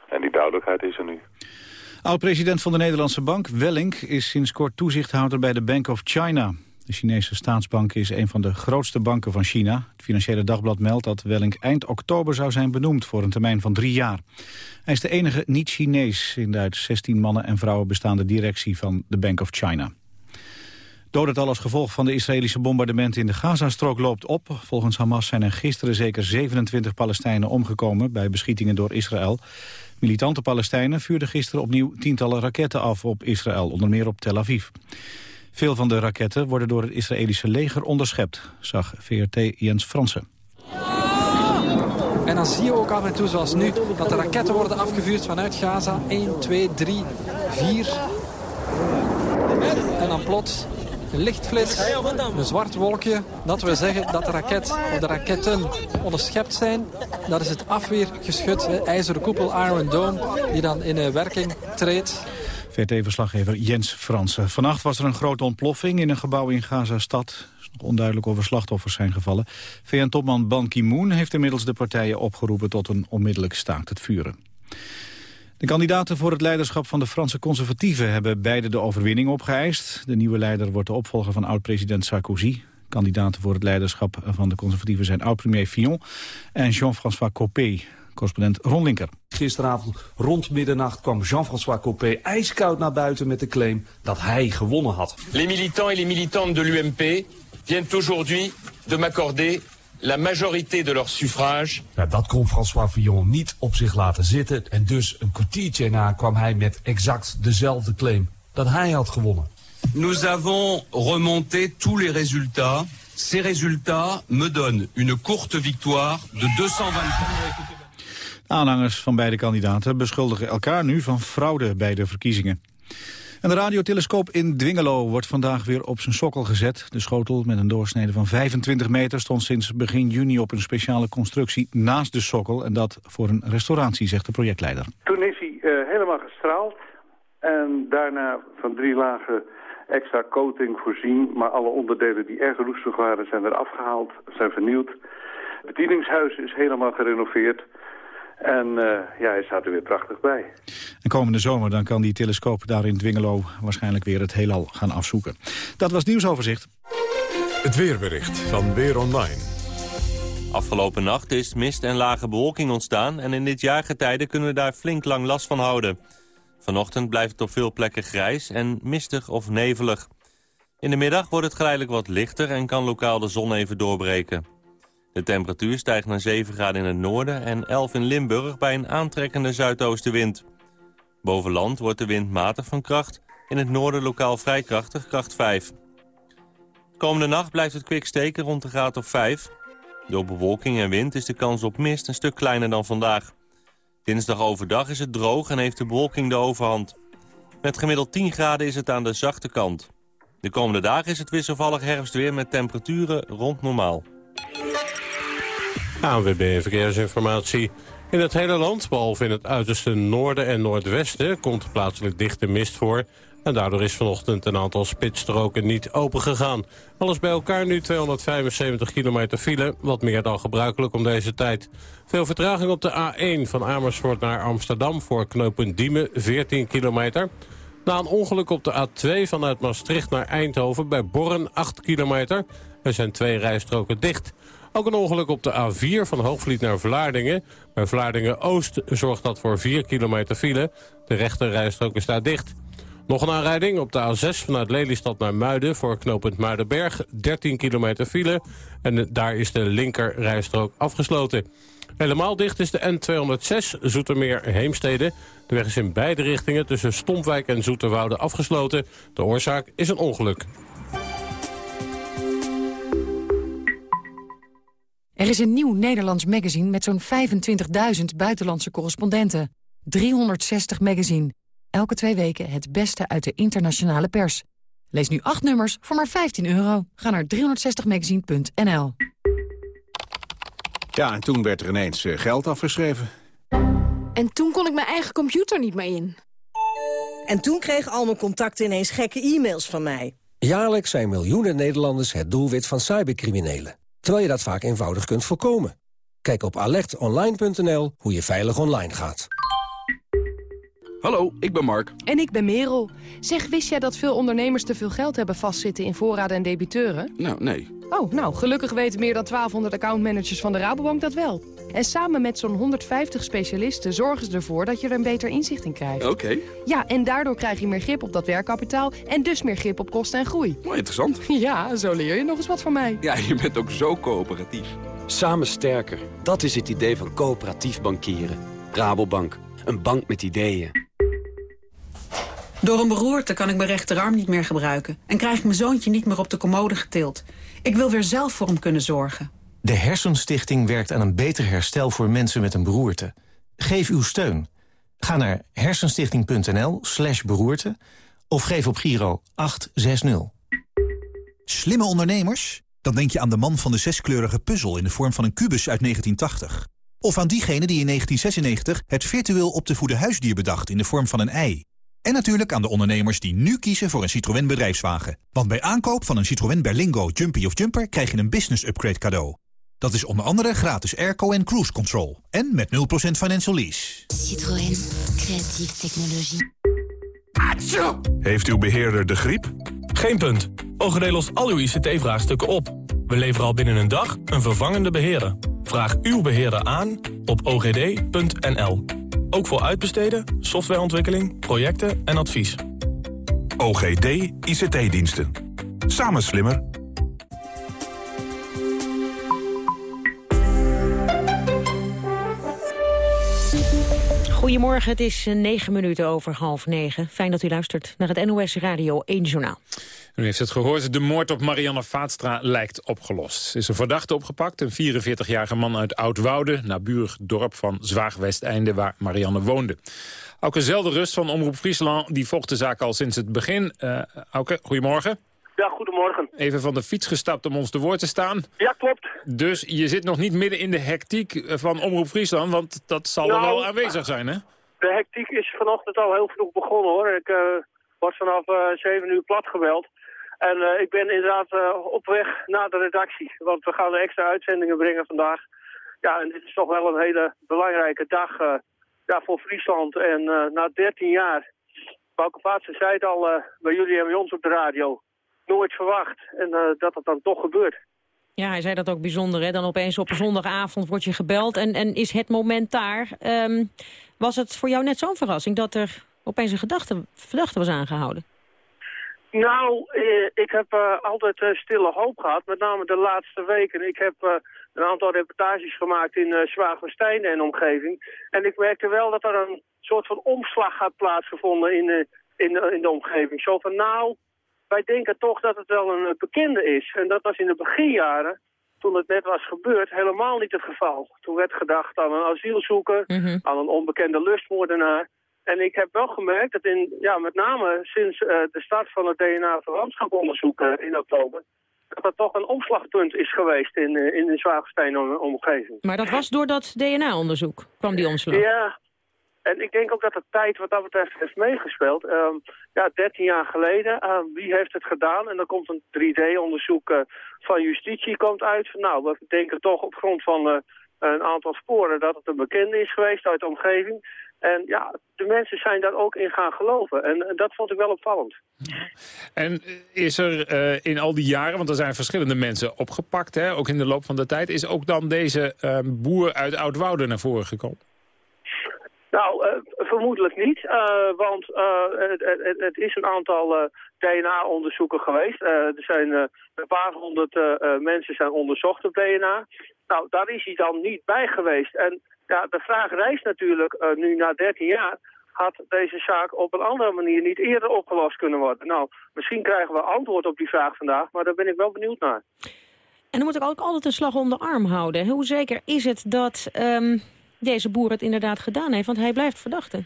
En die duidelijkheid is er nu. Oud-president van de Nederlandse Bank, Wellink, is sinds kort toezichthouder bij de Bank of China. De Chinese staatsbank is een van de grootste banken van China. Het Financiële Dagblad meldt dat Wellink eind oktober zou zijn benoemd voor een termijn van drie jaar. Hij is de enige niet-Chinees in de uit 16 mannen en vrouwen bestaande directie van de Bank of China. Dodental als gevolg van de Israëlische bombardementen in de Gazastrook loopt op. Volgens Hamas zijn er gisteren zeker 27 Palestijnen omgekomen bij beschietingen door Israël. Militante Palestijnen vuurden gisteren opnieuw tientallen raketten af op Israël, onder meer op Tel Aviv. Veel van de raketten worden door het Israëlische leger onderschept, zag VRT Jens Fransen. En dan zie je ook af en toe, zoals nu, dat de raketten worden afgevuurd vanuit Gaza. 1, 2, 3, 4. En dan plots een lichtflits, een zwart wolkje. Dat wil zeggen dat de raket of de raketten onderschept zijn. Dat is het afweergeschut, ijzeren koepel Iron Dome, die dan in werking treedt. VRT-verslaggever Jens Fransen. Vannacht was er een grote ontploffing in een gebouw in Gaza-stad. Nog onduidelijk of er slachtoffers zijn gevallen. VN-topman Ban Ki-moon heeft inmiddels de partijen opgeroepen... tot een onmiddellijk staakt het vuren. De kandidaten voor het leiderschap van de Franse conservatieven... hebben beide de overwinning opgeëist. De nieuwe leider wordt de opvolger van oud-president Sarkozy. Kandidaten voor het leiderschap van de conservatieven zijn oud-premier Fillon... en Jean-François Copé. Correspondent Ron Linker. Gisteravond rond middernacht kwam Jean-François Copé ijskoud naar buiten met de claim dat hij gewonnen had. Les militants et les militantes de l'UMP viennent aujourd'hui de m'accorder la majorité de leur suffrage. Ja, dat kon François Fillon niet op zich laten zitten. En dus een kwartiertje na kwam hij met exact dezelfde claim dat hij had gewonnen. Nous avons remonté tous les résultats Ces résultats me donnent une courte victoire de 220 Aanhangers van beide kandidaten beschuldigen elkaar nu van fraude bij de verkiezingen. En de radiotelescoop in Dwingelo wordt vandaag weer op zijn sokkel gezet. De schotel met een doorsnede van 25 meter stond sinds begin juni op een speciale constructie naast de sokkel. En dat voor een restauratie, zegt de projectleider. Toen is hij uh, helemaal gestraald en daarna van drie lagen extra coating voorzien. Maar alle onderdelen die erg roestig waren zijn er afgehaald, zijn vernieuwd. Het bedieningshuis is helemaal gerenoveerd. En uh, ja, hij staat er weer prachtig bij. En komende zomer dan kan die telescoop daar in Dwingelo waarschijnlijk weer het heelal gaan afzoeken. Dat was nieuwsoverzicht. Het weerbericht van Weer Online. Afgelopen nacht is mist en lage bewolking ontstaan... en in dit jaargetijde kunnen we daar flink lang last van houden. Vanochtend blijft het op veel plekken grijs en mistig of nevelig. In de middag wordt het geleidelijk wat lichter en kan lokaal de zon even doorbreken. De temperatuur stijgt naar 7 graden in het noorden en 11 in Limburg bij een aantrekkende zuidoostenwind. Boven land wordt de wind matig van kracht, in het noorden lokaal vrij krachtig, kracht 5. Komende nacht blijft het kwik steken rond de graad of 5. Door bewolking en wind is de kans op mist een stuk kleiner dan vandaag. Dinsdag overdag is het droog en heeft de bewolking de overhand. Met gemiddeld 10 graden is het aan de zachte kant. De komende dagen is het wisselvallig herfstweer met temperaturen rond normaal. ANWB Verkeersinformatie. In het hele land, behalve in het uiterste noorden en noordwesten... komt plaatselijk dichte mist voor. En daardoor is vanochtend een aantal spitsstroken niet opengegaan. Alles bij elkaar nu 275 kilometer file, wat meer dan gebruikelijk om deze tijd. Veel vertraging op de A1 van Amersfoort naar Amsterdam voor knooppunt Diemen, 14 kilometer. Na een ongeluk op de A2 vanuit Maastricht naar Eindhoven bij Borren, 8 kilometer. Er zijn twee rijstroken dicht. Ook een ongeluk op de A4 van Hoogvliet naar Vlaardingen. Bij Vlaardingen-Oost zorgt dat voor 4 kilometer file. De rechter rijstrook is daar dicht. Nog een aanrijding op de A6 vanuit Lelystad naar Muiden... voor knooppunt Muidenberg, 13 kilometer file. En daar is de linker rijstrook afgesloten. Helemaal dicht is de N206 Zoetermeer-Heemstede. De weg is in beide richtingen tussen Stompwijk en Zoeterwoude afgesloten. De oorzaak is een ongeluk. Er is een nieuw Nederlands magazine met zo'n 25.000 buitenlandse correspondenten. 360 magazine. Elke twee weken het beste uit de internationale pers. Lees nu acht nummers voor maar 15 euro. Ga naar 360magazine.nl Ja, en toen werd er ineens eh, geld afgeschreven. En toen kon ik mijn eigen computer niet meer in. En toen kregen al mijn contacten ineens gekke e-mails van mij. Jaarlijks zijn miljoenen Nederlanders het doelwit van cybercriminelen. Terwijl je dat vaak eenvoudig kunt voorkomen. Kijk op alertonline.nl hoe je veilig online gaat. Hallo, ik ben Mark. En ik ben Merel. Zeg, wist jij dat veel ondernemers te veel geld hebben vastzitten in voorraden en debiteuren? Nou, nee. Oh, nou, gelukkig weten meer dan 1200 accountmanagers van de Rabobank dat wel. En samen met zo'n 150 specialisten zorgen ze ervoor dat je er een beter inzicht in krijgt. Oké. Ja, en daardoor krijg je meer grip op dat werkkapitaal en dus meer grip op kosten en groei. Mooi interessant. Ja, zo leer je nog eens wat van mij. Ja, je bent ook zo coöperatief. Samen sterker, dat is het idee van coöperatief bankieren. Rabobank, een bank met ideeën. Door een beroerte kan ik mijn rechterarm niet meer gebruiken... en krijg ik mijn zoontje niet meer op de commode getild. Ik wil weer zelf voor hem kunnen zorgen. De Hersenstichting werkt aan een beter herstel voor mensen met een beroerte. Geef uw steun. Ga naar hersenstichting.nl slash beroerte... of geef op Giro 860. Slimme ondernemers? Dan denk je aan de man van de zeskleurige puzzel... in de vorm van een kubus uit 1980. Of aan diegene die in 1996 het virtueel op te voeden huisdier bedacht... in de vorm van een ei. En natuurlijk aan de ondernemers die nu kiezen voor een Citroën bedrijfswagen. Want bij aankoop van een Citroën Berlingo, Jumpy of Jumper... krijg je een business upgrade cadeau. Dat is onder andere gratis airco en cruise control. En met 0% financial lease. Citroën. Creatieve technologie. Heeft uw beheerder de griep? Geen punt. OGD lost al uw ICT-vraagstukken op. We leveren al binnen een dag een vervangende beheerder. Vraag uw beheerder aan op ogd.nl. Ook voor uitbesteden, softwareontwikkeling, projecten en advies. OGD ICT-diensten. Samen slimmer. Goedemorgen, het is eh, negen minuten over half negen. Fijn dat u luistert naar het NOS Radio 1 Journaal. U heeft het gehoord, de moord op Marianne Vaatstra lijkt opgelost. Is een verdachte opgepakt, een 44-jarige man uit Oudwoude... naburig dorp van Zwaagwesteinde, waar Marianne woonde. Auke Zelderust van Omroep Friesland die volgt de zaak al sinds het begin. Uh, Auke, goedemorgen. Ja, goedemorgen. Even van de fiets gestapt om ons te woord te staan. Ja, klopt. Dus je zit nog niet midden in de hectiek van Omroep Friesland, want dat zal er wel aanwezig zijn, hè? De hectiek is vanochtend al heel vroeg begonnen, hoor. Ik uh, word vanaf uh, 7 uur plat gebeld. En uh, ik ben inderdaad op weg naar de redactie, want we gaan extra uitzendingen brengen vandaag. Ja, en dit is toch wel een hele belangrijke dag ja, voor Friesland. En na 13 jaar, Bouke Vaatsen zei het al bij jullie en bij ons op de radio nooit verwacht. En uh, dat het dan toch gebeurt. Ja, hij zei dat ook bijzonder. Hè? Dan opeens op een zondagavond word je gebeld. En, en is het moment daar... Um, was het voor jou net zo'n verrassing dat er opeens een gedachte, verdachte was aangehouden? Nou, eh, ik heb uh, altijd uh, stille hoop gehad, met name de laatste weken. Ik heb uh, een aantal reportages gemaakt in uh, Zwaagwesteinde en omgeving. En ik merkte wel dat er een soort van omslag had plaatsgevonden in, in, in de omgeving. Zo van, nou, wij denken toch dat het wel een bekende is. En dat was in de beginjaren, toen het net was gebeurd, helemaal niet het geval. Toen werd gedacht aan een asielzoeker, mm aan een onbekende lustmoordenaar. En ik heb wel gemerkt dat in, ja, met name sinds uh, de start van het DNA-verwantschapsonderzoek uh, in oktober... dat er toch een omslagpunt is geweest in, uh, in de Zwaagstein-omgeving. Maar dat was door dat DNA-onderzoek, kwam die omslag? Ja, en ik denk ook dat de tijd wat dat betreft heeft meegespeeld. Um, ja, 13 jaar geleden, uh, wie heeft het gedaan? En dan komt een 3D-onderzoek uh, van justitie komt uit. Nou, we denken toch op grond van uh, een aantal sporen dat het een bekende is geweest uit de omgeving. En ja, de mensen zijn daar ook in gaan geloven. En, dat vond ik wel opvallend. En is er in al die jaren, want er zijn verschillende mensen opgepakt, hè, ook in de loop van de tijd, is ook dan deze uh, boer uit Oudwoude naar voren gekomen? Nou, uh, vermoedelijk niet, uh, want uh, het, is een aantal DNA-onderzoeken geweest. er zijn een paar honderd mensen zijn onderzocht op DNA. Nou, daar is hij dan niet bij geweest. En ja, de vraag rijst natuurlijk nu na 13 jaar... had deze zaak op een andere manier niet eerder opgelost kunnen worden. Nou, misschien krijgen we antwoord op die vraag vandaag, maar daar ben ik wel benieuwd naar. En dan moet ik ook altijd een slag om de arm houden. Hoe zeker is het dat... Um deze boer het inderdaad gedaan heeft? Want hij blijft verdachte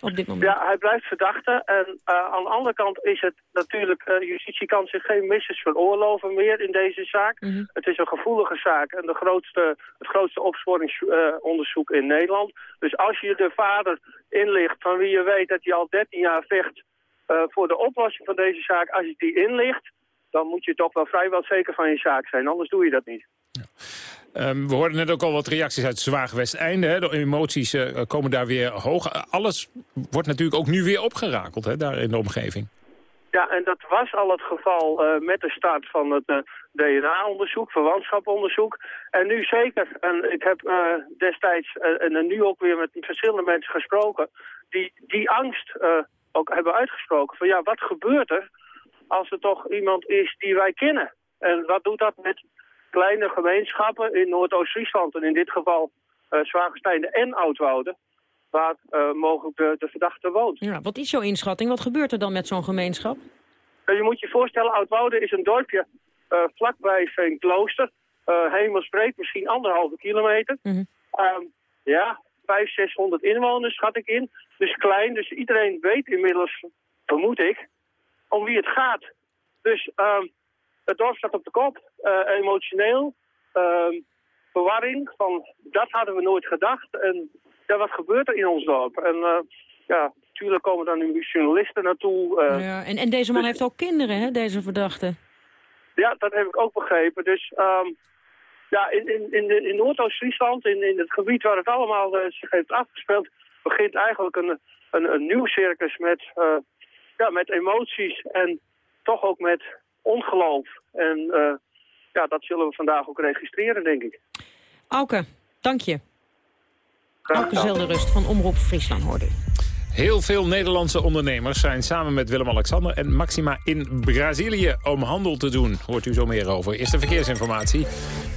op dit moment. Ja, hij blijft verdachte. En uh, aan de andere kant is het natuurlijk... Uh, justitie kan zich geen misses veroorloven meer in deze zaak. Mm -hmm. Het is een gevoelige zaak en de grootste, het grootste opsporingsonderzoek uh, in Nederland. Dus als je de vader inlicht van wie je weet dat hij al 13 jaar vecht... voor de oplossing van deze zaak, als je die inlicht... dan moet je toch wel vrijwel zeker van je zaak zijn. Anders doe je dat niet. Um, we hoorden net ook al wat reacties uit Zwaagwesteinde. Hè? De emoties uh, komen daar weer hoog. Alles wordt natuurlijk ook nu weer opgerakeld hè, daar in de omgeving. Ja, en dat was al het geval uh, met de start van het uh, DNA-onderzoek, verwantschaponderzoek. En nu zeker. En ik heb destijds en nu ook weer met verschillende mensen gesproken... die die angst ook hebben uitgesproken. Van ja, wat gebeurt er als er toch iemand is die wij kennen? En wat doet dat met kleine gemeenschappen in Noordoost-Friesland. En in dit geval uh, en Oudwoude. Waar uh, mogelijk de, de, verdachte woont. Ja, wat is jouw inschatting? Wat gebeurt er dan met zo'n gemeenschap? Uh, je moet je voorstellen, Oudwoude is een dorpje vlakbij Veenklooster. hemelsbreed, misschien anderhalve kilometer. Mm -hmm. um, ja, 500, 600 inwoners schat ik in. Dus klein, dus iedereen weet inmiddels, vermoed ik, om wie het gaat. Dus um, het dorp staat op de kop, uh, emotioneel, uh, verwarring van dat hadden we nooit gedacht. En ja, wat gebeurt er in ons dorp? En uh, ja, natuurlijk komen dan nu journalisten naartoe. Uh, ja, en, en deze man dus, heeft ook kinderen, hè, deze verdachte? Ja, dat heb ik ook begrepen. Dus um, ja, in, in, in, in Noordoost-Friesland, in, in het gebied waar het allemaal uh, zich heeft afgespeeld, begint eigenlijk een, een, een nieuw circus met, uh, ja, met emoties en toch ook met ongeloof. En uh, ja, dat zullen we vandaag ook registreren, denk ik. Auke, dank je. Auke Zelderust van Omroep Friesland hoorde. Heel veel Nederlandse ondernemers zijn samen met Willem-Alexander en Maxima in Brazilië om handel te doen. Hoort u zo meer over. Eerste verkeersinformatie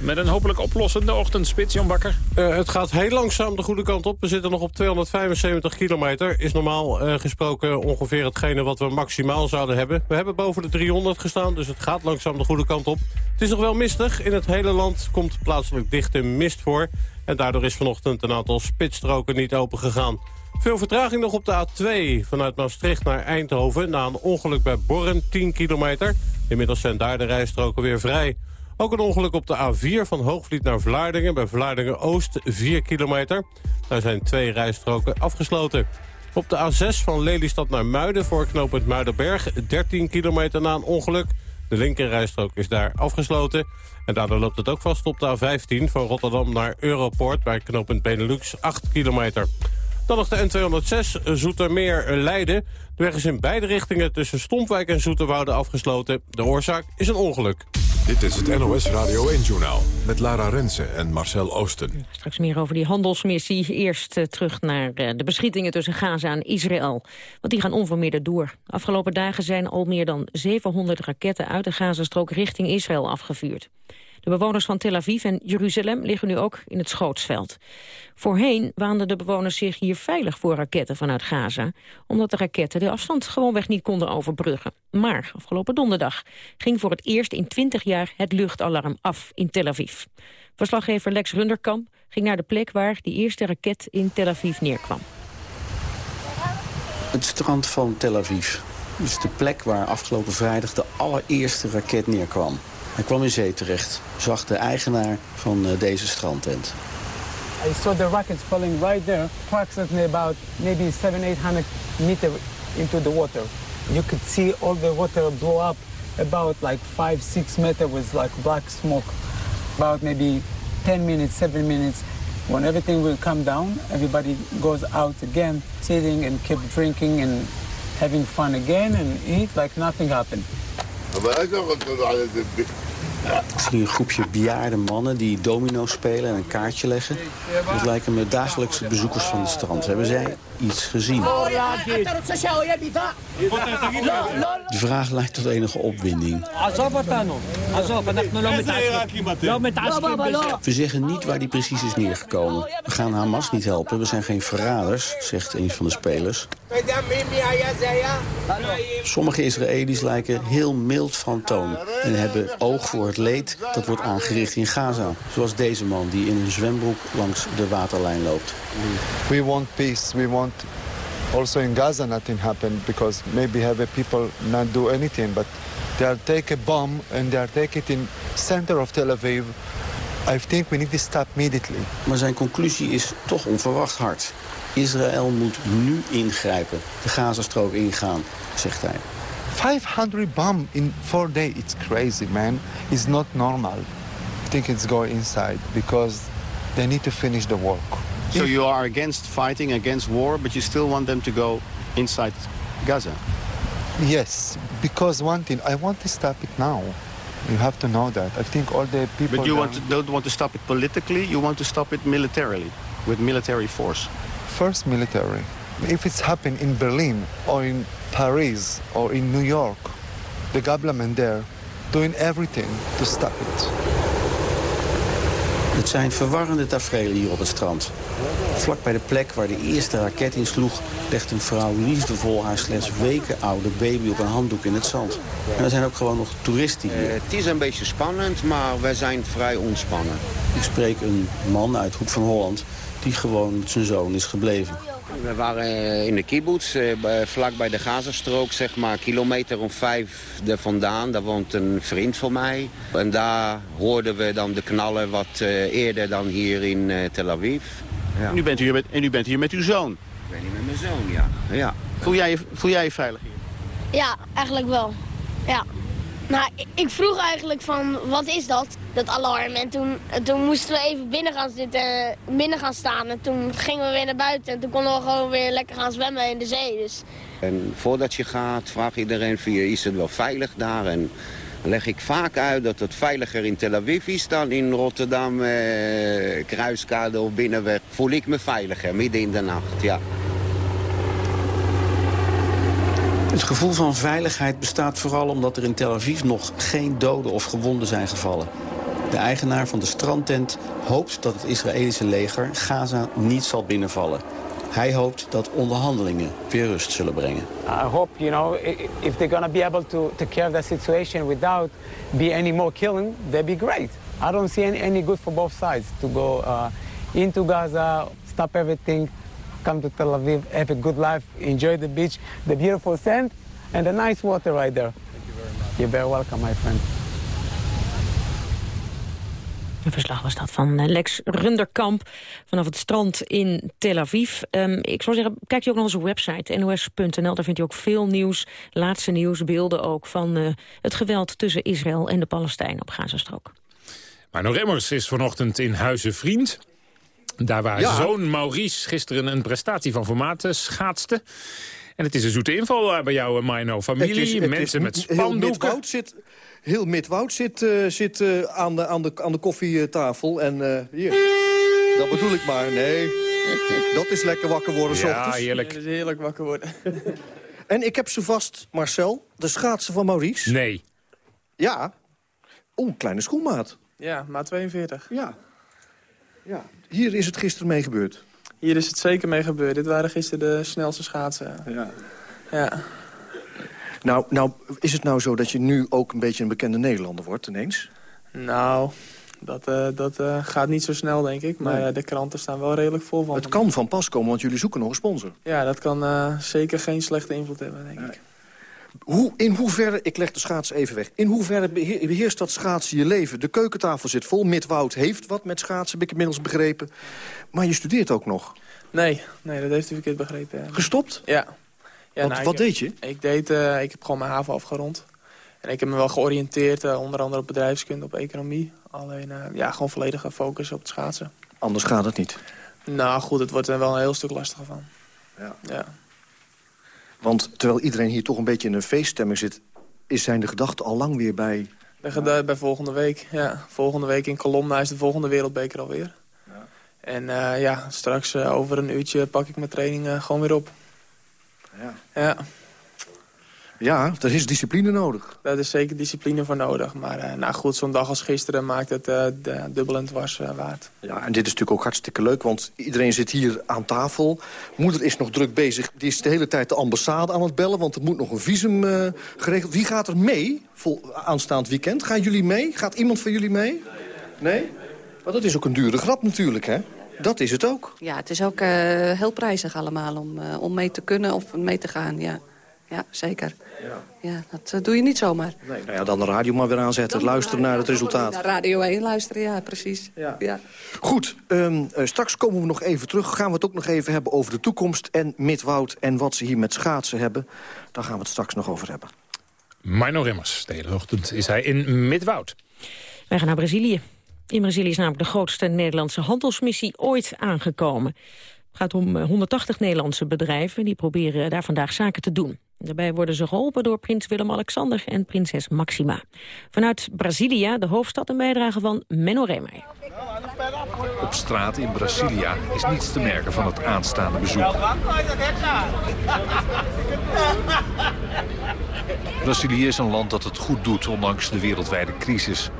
met een hopelijk oplossende ochtendspits, Jan Bakker. Uh, het gaat heel langzaam de goede kant op. We zitten nog op 275 kilometer. Is normaal uh, gesproken ongeveer hetgene wat we maximaal zouden hebben. We hebben boven de 300 gestaan, dus het gaat langzaam de goede kant op. Het is nog wel mistig. In het hele land komt plaatselijk dichte mist voor. En daardoor is vanochtend een aantal spitsstroken niet open gegaan. Veel vertraging nog op de A2 vanuit Maastricht naar Eindhoven... na een ongeluk bij Borren, 10 kilometer. Inmiddels zijn daar de rijstroken weer vrij. Ook een ongeluk op de A4 van Hoogvliet naar Vlaardingen... bij Vlaardingen-Oost, 4 kilometer. Daar zijn twee rijstroken afgesloten. Op de A6 van Lelystad naar Muiden voor knooppunt Muidenberg... 13 kilometer na een ongeluk. De linkerrijstrook is daar afgesloten. En daardoor loopt het ook vast op de A15 van Rotterdam naar Europoort... bij knooppunt Benelux, 8 kilometer. Dan nog de N206 Zoetermeer-Leiden. De weg is in beide richtingen tussen Stompwijk en Zoeterwoude afgesloten. De oorzaak is een ongeluk. Dit is het NOS Radio 1-journaal met Lara Rensen en Marcel Oosten. Straks meer over die handelsmissie. Eerst uh, terug naar uh, de beschietingen tussen Gaza en Israël. Want die gaan onverminderd door. Afgelopen dagen zijn al meer dan 700 raketten uit de Gazastrook richting Israël afgevuurd. De bewoners van Tel Aviv en Jeruzalem liggen nu ook in het schootsveld. Voorheen waanden de bewoners zich hier veilig voor raketten vanuit Gaza... omdat de raketten de afstand gewoonweg niet konden overbruggen. Maar afgelopen donderdag ging voor het eerst in 20 jaar het luchtalarm af in Tel Aviv. Verslaggever Lex Runderkamp ging naar de plek waar die eerste raket in Tel Aviv neerkwam. Het strand van Tel Aviv. is de plek waar afgelopen vrijdag de allereerste raket neerkwam. Hij kwam in zee terecht, zag de eigenaar van uh, deze strandtent. I saw the rockets falling right there, approximately about maybe 700, 800 meter into the water. You could see all the water blow up about like 5, 6 meter with like black smoke. About maybe 10 minutes, 7 minutes. When everything will come down, everybody goes out again, sitting and keep drinking and having fun again and eat like nothing happened. Ik zie een groepje bejaarde mannen die domino spelen en een kaartje leggen. Dat lijken me dagelijkse bezoekers van het strand. Hebben zij iets gezien? De vraag leidt tot enige opwinding. We zeggen niet waar die precies is neergekomen. We gaan Hamas niet helpen, we zijn geen verraders, zegt een van de spelers. Sommige Israëli's lijken heel mild van toon en hebben oog voor het leed dat wordt aangericht in Gaza. Zoals deze man die in een zwembroek langs de waterlijn loopt. We want peace, we want also in Gaza nothing happen because maybe have people not do anything but they'll take a bomb and they'll take it in center of Tel Aviv. I think we need to stop immediately. Maar zijn conclusie is toch onverwacht hard. Israël moet nu ingrijpen, de Gazastrook ingaan, zegt hij. 500 bomb in four days, it's crazy, man. It's not normal. I think it's going inside because they need to finish the work. So you are against fighting, against war, but you still want them to go inside Gaza? Yes, because one thing, I want to stop it now. You have to know that. I think all the people... But you want to, don't want to stop it politically, you want to stop it militarily, with military force? First military. If it's happened in Berlin or in Paris or in New York, the government there doing everything to stop it. Het zijn verwarrende tafereelen hier op het strand. Vlak bij de plek waar de eerste raket insloeg... legt een vrouw liefdevol haar slechts weken oude baby op een handdoek in het zand. En er zijn ook gewoon nog toeristen hier. Uh, het is een beetje spannend, maar we zijn vrij ontspannen. Ik spreek een man uit Hoek van Holland die gewoon met zijn zoon is gebleven. We waren in de kibbutz, vlak bij de Gazastrook, zeg maar, kilometer of vijf er vandaan. Daar woont een vriend van mij. En daar hoorden we dan de knallen wat eerder dan hier in Tel Aviv. Ja. En, u bent hier met, en u bent hier met uw zoon? Ik ben hier met mijn zoon, ja. ja. Voel, jij je, voel jij je veilig hier? Ja, eigenlijk wel. Ja. Nou, ik vroeg eigenlijk van, wat is dat? Dat alarm. En toen, toen moesten we even binnen gaan zitten, binnen gaan staan. En toen gingen we weer naar buiten. En toen konden we gewoon weer lekker gaan zwemmen in de zee. Dus. En voordat je gaat, vraag iedereen via, is het wel veilig daar? En leg ik vaak uit dat het veiliger in Tel Aviv is dan in Rotterdam, eh, Kruiskade of Binnenweg. Voel ik me veiliger, midden in de nacht, ja. Het gevoel van veiligheid bestaat vooral omdat er in Tel Aviv nog geen doden of gewonden zijn gevallen. De eigenaar van de strandtent hoopt dat het Israëlische leger Gaza niet zal binnenvallen. Hij hoopt dat onderhandelingen weer rust zullen brengen. I hope, you know, if they're to be able to take care of that situation without be any more killing, that'd be great. I don't see any, any good for both sides to go uh, into Gaza, stop everything, come to Tel Aviv, have a good life, enjoy the beach, the beautiful sand, and the nice water right there. Thank you very much. You're very welcome, my friend. Een verslag was dat van eh, Lex Runderkamp vanaf het strand in Tel Aviv. Um, ik zou zeggen, kijk je ook naar onze website nos.nl. Daar vindt u ook veel nieuws, laatste nieuws, beelden ook... van uh, het geweld tussen Israël en de Palestijnen op Gazastrook. Maar nog Remmers is vanochtend in Huizen Vriend. Daar waar ja. zoon Maurice gisteren een prestatie van formaat schaatste. En het is een zoete inval eh, bij jou, Mino. Familie, het is, het mensen met spandoeken. zit heel Midwoud zit, uh, zit uh, aan, de, aan, de, aan de koffietafel. En uh, hier, dat bedoel ik maar. Nee, dat is lekker wakker worden ja, ochtends. heerlijk. Ja, dat is heerlijk wakker worden. en ik heb ze vast, Marcel, de schaatsen van Maurice. Nee. Ja. Oeh, kleine schoenmaat. Ja, maat 42. Ja. ja. Hier is het gisteren mee gebeurd. Hier is het zeker mee gebeurd. Dit waren gisteren de snelste schaatsen. Ja. Ja. Nou, nou, is het nou zo dat je nu ook een beetje een bekende Nederlander wordt ineens? Nou, dat, uh, dat uh, gaat niet zo snel, denk ik. Maar nee. uh, de kranten staan wel redelijk vol van. Het kan van pas komen, want jullie zoeken nog een sponsor. Ja, dat kan zeker geen slechte invloed hebben, denk nee. ik. Hoe, in hoeverre, ik leg de schaats even weg... in hoeverre beheerst dat schaatsen je leven? De keukentafel zit vol, Midwoud heeft wat met schaatsen, heb ik inmiddels begrepen. Maar je studeert ook nog. Nee, nee dat heeft u verkeerd begrepen. Gestopt? Ja. Ja, wat, nou, wat ik, deed je? Ik, deed, uh, ik heb gewoon mijn haven afgerond. En ik heb me wel georiënteerd, uh, onder andere op bedrijfskunde, op economie. Alleen, uh, ja, gewoon volledige focus op het schaatsen. Anders gaat het niet? Nou goed, het wordt er wel een heel stuk lastiger van. Ja. ja. Want terwijl iedereen hier toch een beetje in een feeststemming zit... is zijn de gedachten al lang weer bij... Bij, bij volgende week, ja. Volgende week in Colomna is de volgende wereldbeker alweer. Ja. En ja, straks over een uurtje pak ik mijn training gewoon weer op. Ja. ja. Ja, er is discipline nodig. Daar is zeker discipline voor nodig. Maar uh, nou goed, zo'n dag als gisteren maakt het uh, de, dubbel en dwars uh, waard. Ja, en dit is natuurlijk ook hartstikke leuk, want iedereen zit hier aan tafel. Moeder is nog druk bezig. Die is de hele tijd de ambassade aan het bellen, want er moet nog een visum geregeld. Wie gaat er mee vol, aanstaand weekend? Gaan jullie mee? Gaat iemand van jullie mee? Nee? Maar dat is ook een dure grap natuurlijk, hè? Dat is het ook. Ja, het is ook uh, heel prijzig allemaal om, uh, om mee te kunnen of mee te gaan. Ja, ja zeker. Ja. ja dat uh, doe je niet zomaar. Nee, nou ja, dan de radio maar weer aanzetten, dan, luisteren naar het resultaat. Naar Radio 1 luisteren, ja, precies. Ja. ja. Goed, um, straks komen we nog even terug. Gaan we het ook nog even hebben over de toekomst en Midwoud... en wat ze hier met schaatsen hebben. Daar gaan we het straks nog over hebben. Mino Rimmers, de hele ochtend is hij in Midwoud. Wij gaan naar Brazilië. In Brazilië is namelijk de grootste Nederlandse handelsmissie ooit aangekomen. Het gaat om 180 Nederlandse bedrijven die proberen daar vandaag zaken te doen. Daarbij worden ze geholpen door prins Willem-Alexander en prinses Maxima. Vanuit Brasilia, de hoofdstad, een bijdrage van Menno. Op straat in Brasilia is niets te merken van het aanstaande bezoek. Brazilië is een land dat het goed doet, ondanks de wereldwijde crisis.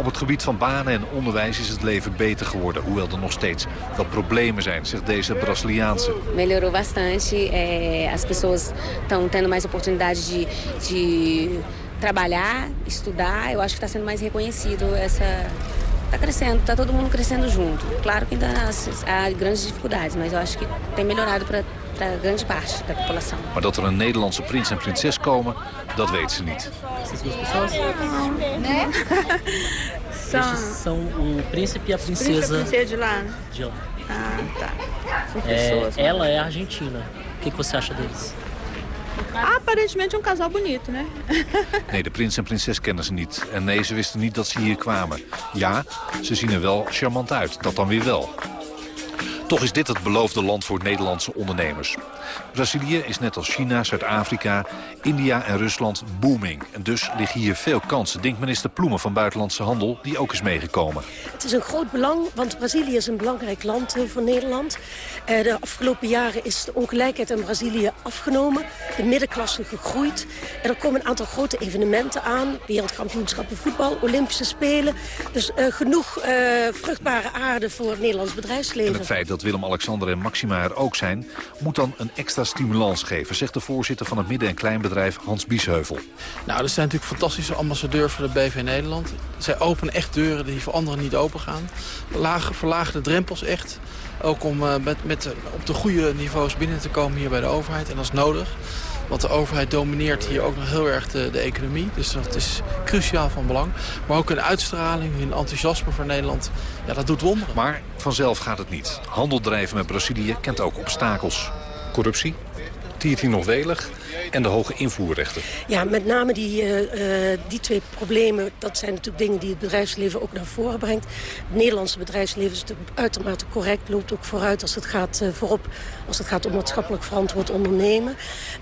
Op het gebied van banen en onderwijs is het leven beter geworden. Hoewel er nog steeds wel problemen zijn, zegt deze Braziliaanse. Melhorou bastante. As pessoas estão tendo mais oportunidade de, de trabalhar, estudar. Eu acho que está sendo mais reconhecido essa... Está crescendo, está todo mundo crescendo junto. Claro que ainda há grandes dificuldades, mas eu acho que tem melhorado para para grande parte da população. Maar dat er een Nederlandse prins en prinses komen, dat weet ze niet. Nee? São o príncipe e a princesa. princesa de lá. De lá. Ah, tá. São É, pessoas. ela é argentina. O que, que você acha deles? Ah, aparentemente é um casal bonito, né? Nee, de prins en prinses kennen ze niet. En nee, ze wisten niet dat ze hier kwamen. Ja, ze zien er wel charmant uit. Dat dan weer wel. Toch is dit het beloofde land voor Nederlandse ondernemers. Brazilië is net als China, Zuid-Afrika, India en Rusland booming. En dus liggen hier veel kansen, denkt minister Ploemen van Buitenlandse Handel... die ook is meegekomen. Het is een groot belang, want Brazilië is een belangrijk land eh, voor Nederland. Eh, de afgelopen jaren is de ongelijkheid in Brazilië afgenomen. De middenklasse gegroeid. En er komen een aantal grote evenementen aan. Wereldkampioenschappen voetbal, Olympische Spelen. Dus uh, genoeg uh, vruchtbare aarde voor het Nederlands bedrijfsleven. En het feit dat Willem-Alexander en Maxima er ook zijn... moet dan een extra stimulans geven, zegt de voorzitter van het midden- en kleinbedrijf Hans Biesheuvel. Nou, dat zijn natuurlijk fantastische ambassadeurs voor de BV Nederland. Zij openen echt deuren die voor anderen niet open gaan. Verlagen de drempels echt. Ook om uh, met, met, op de goede niveaus binnen te komen hier bij de overheid. En dat is nodig. Want de overheid domineert hier ook nog heel erg de, economie. Dus dat is cruciaal van belang. Maar ook hun uitstraling, hun enthousiasme voor Nederland, ja, dat doet wonderen. Maar vanzelf gaat het niet. Handel drijven met Brazilië kent ook obstakels. Corruptie, tiert hier nog welig en de hoge invoerrechten. Ja, met name die, uh, die twee problemen, dat zijn natuurlijk dingen die het bedrijfsleven ook naar voren brengt. Het Nederlandse bedrijfsleven is natuurlijk uitermate correct, loopt ook vooruit als het gaat, uh, voorop als het gaat om maatschappelijk verantwoord ondernemen.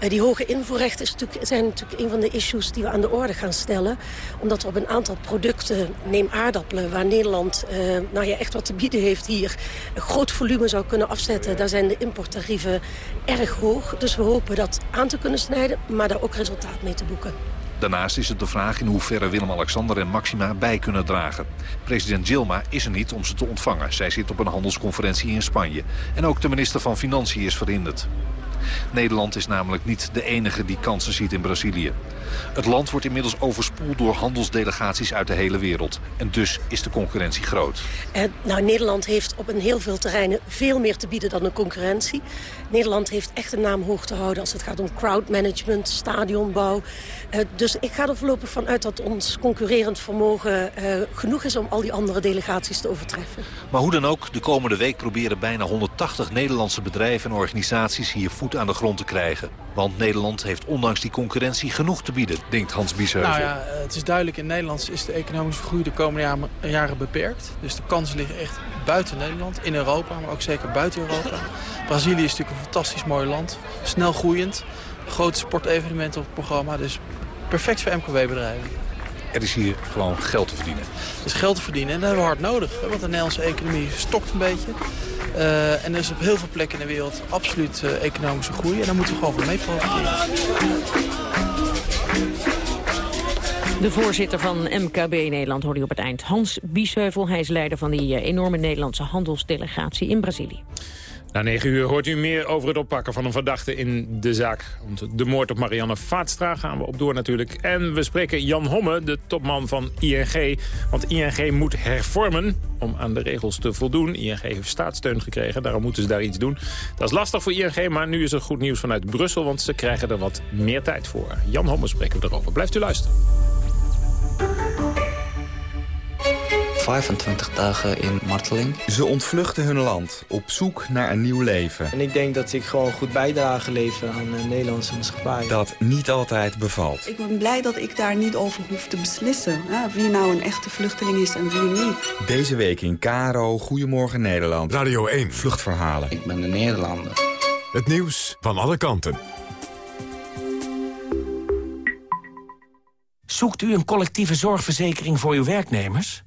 Die hoge invoerrechten is natuurlijk, zijn natuurlijk een van de issues die we aan de orde gaan stellen. Omdat er op een aantal producten, neem aardappelen, waar Nederland nou ja, echt wat te bieden heeft hier, een groot volume zou kunnen afzetten. Daar zijn de importtarieven erg hoog. Dus we hopen dat aan te kunnen maar daar ook resultaat mee te boeken. Daarnaast is het de vraag in hoeverre Willem-Alexander en Maxima bij kunnen dragen. President Gilma is er niet om ze te ontvangen. Zij zit op een handelsconferentie in Spanje. En ook de minister van Financiën is verhinderd. Nederland is namelijk niet de enige die kansen ziet in Brazilië. Het land wordt inmiddels overspoeld door handelsdelegaties uit de hele wereld. En dus is de concurrentie groot. Uh, nou, Nederland heeft op een heel veel terreinen veel meer te bieden dan een concurrentie. Nederland heeft echt een naam hoog te houden als het gaat om crowdmanagement, stadionbouw. Uh, dus ik ga er voorlopig van uit dat ons concurrerend vermogen uh, genoeg is om al die andere delegaties te overtreffen. Maar hoe dan ook, de komende week proberen bijna 180 Nederlandse bedrijven en organisaties hier voet aan de grond te krijgen. Want Nederland heeft ondanks die concurrentie genoeg te bieden, denkt Hans Biesheuvel. Nou ja, het is duidelijk, in Nederland is de economische groei de komende jaren beperkt. Dus de kansen liggen echt buiten Nederland, in Europa, maar ook zeker buiten Europa. Brazilië is natuurlijk een fantastisch mooi land, snel groeiend. Grote sportevenementen op het programma, dus perfect voor MKB-bedrijven. Er is hier gewoon geld te verdienen. Er is geld te verdienen en dat hebben we hard nodig. Want de Nederlandse economie stokt een beetje. Uh, en er is op heel veel plekken in de wereld absoluut uh, economische groei. En daar moeten we gewoon van mee profiteren. De voorzitter van MKB Nederland hoorde je op het eind. Hans Biesheuvel, hij is leider van die uh, enorme Nederlandse handelsdelegatie in Brazilië. Na negen uur hoort u meer over het oppakken van een verdachte in de zaak. De moord op Marianne Vaatstra gaan we op door natuurlijk. En we spreken Jan Homme, de topman van ING. Want ING moet hervormen om aan de regels te voldoen. ING heeft staatssteun gekregen, daarom moeten ze daar iets doen. Dat is lastig voor ING, maar nu is er goed nieuws vanuit Brussel... want ze krijgen er wat meer tijd voor. Jan Homme spreken we erover. Blijft u luisteren. 25 dagen in marteling. Ze ontvluchten hun land, op zoek naar een nieuw leven. En ik denk dat ik gewoon goed bijdrage leven aan de Nederlandse maatschappij. Dat niet altijd bevalt. Ik ben blij dat ik daar niet over hoef te beslissen. Hè, wie nou een echte vluchteling is en wie niet. Deze week in Karo, Goedemorgen Nederland. Radio 1. Vluchtverhalen. Ik ben een Nederlander. Het nieuws van alle kanten. Zoekt u een collectieve zorgverzekering voor uw werknemers?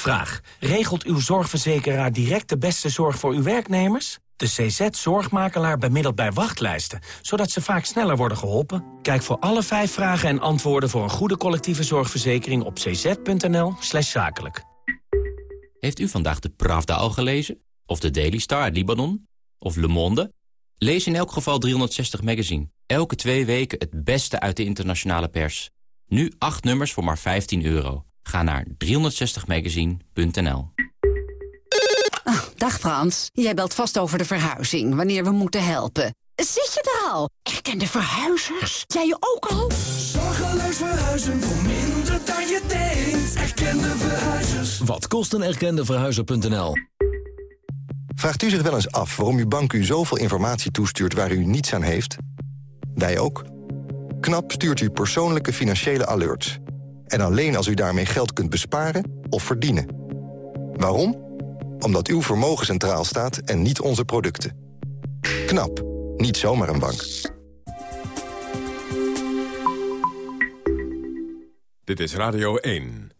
Vraag. Regelt uw zorgverzekeraar direct de beste zorg voor uw werknemers? De CZ-zorgmakelaar bemiddelt bij wachtlijsten, zodat ze vaak sneller worden geholpen. Kijk voor alle vijf vragen en antwoorden voor een goede collectieve zorgverzekering op cz.nl slash zakelijk. Heeft u vandaag de Pravda al gelezen? Of de Daily Star uit Libanon? Of Le Monde? Lees in elk geval 360 Magazine. Elke twee weken het beste uit de internationale pers. Nu acht nummers voor maar 15 euro. Ga naar 360magazine.nl Dag Frans, jij belt vast over de verhuizing, wanneer we moeten helpen. Zit je er al? Erkende verhuizers? Jij je ook al? Zorgeloos verhuizen voor minder dan je denkt. Erkende verhuizers. Wat kost een erkende verhuizer.nl? Vraagt u zich wel eens af waarom uw bank u zoveel informatie toestuurt waar u niets aan heeft? Wij ook. KNAP stuurt u persoonlijke financiële alerts. En alleen als u daarmee geld kunt besparen of verdienen. Waarom? Omdat uw vermogen centraal staat en niet onze producten. KNAP. Niet zomaar een bank. Dit is Radio 1.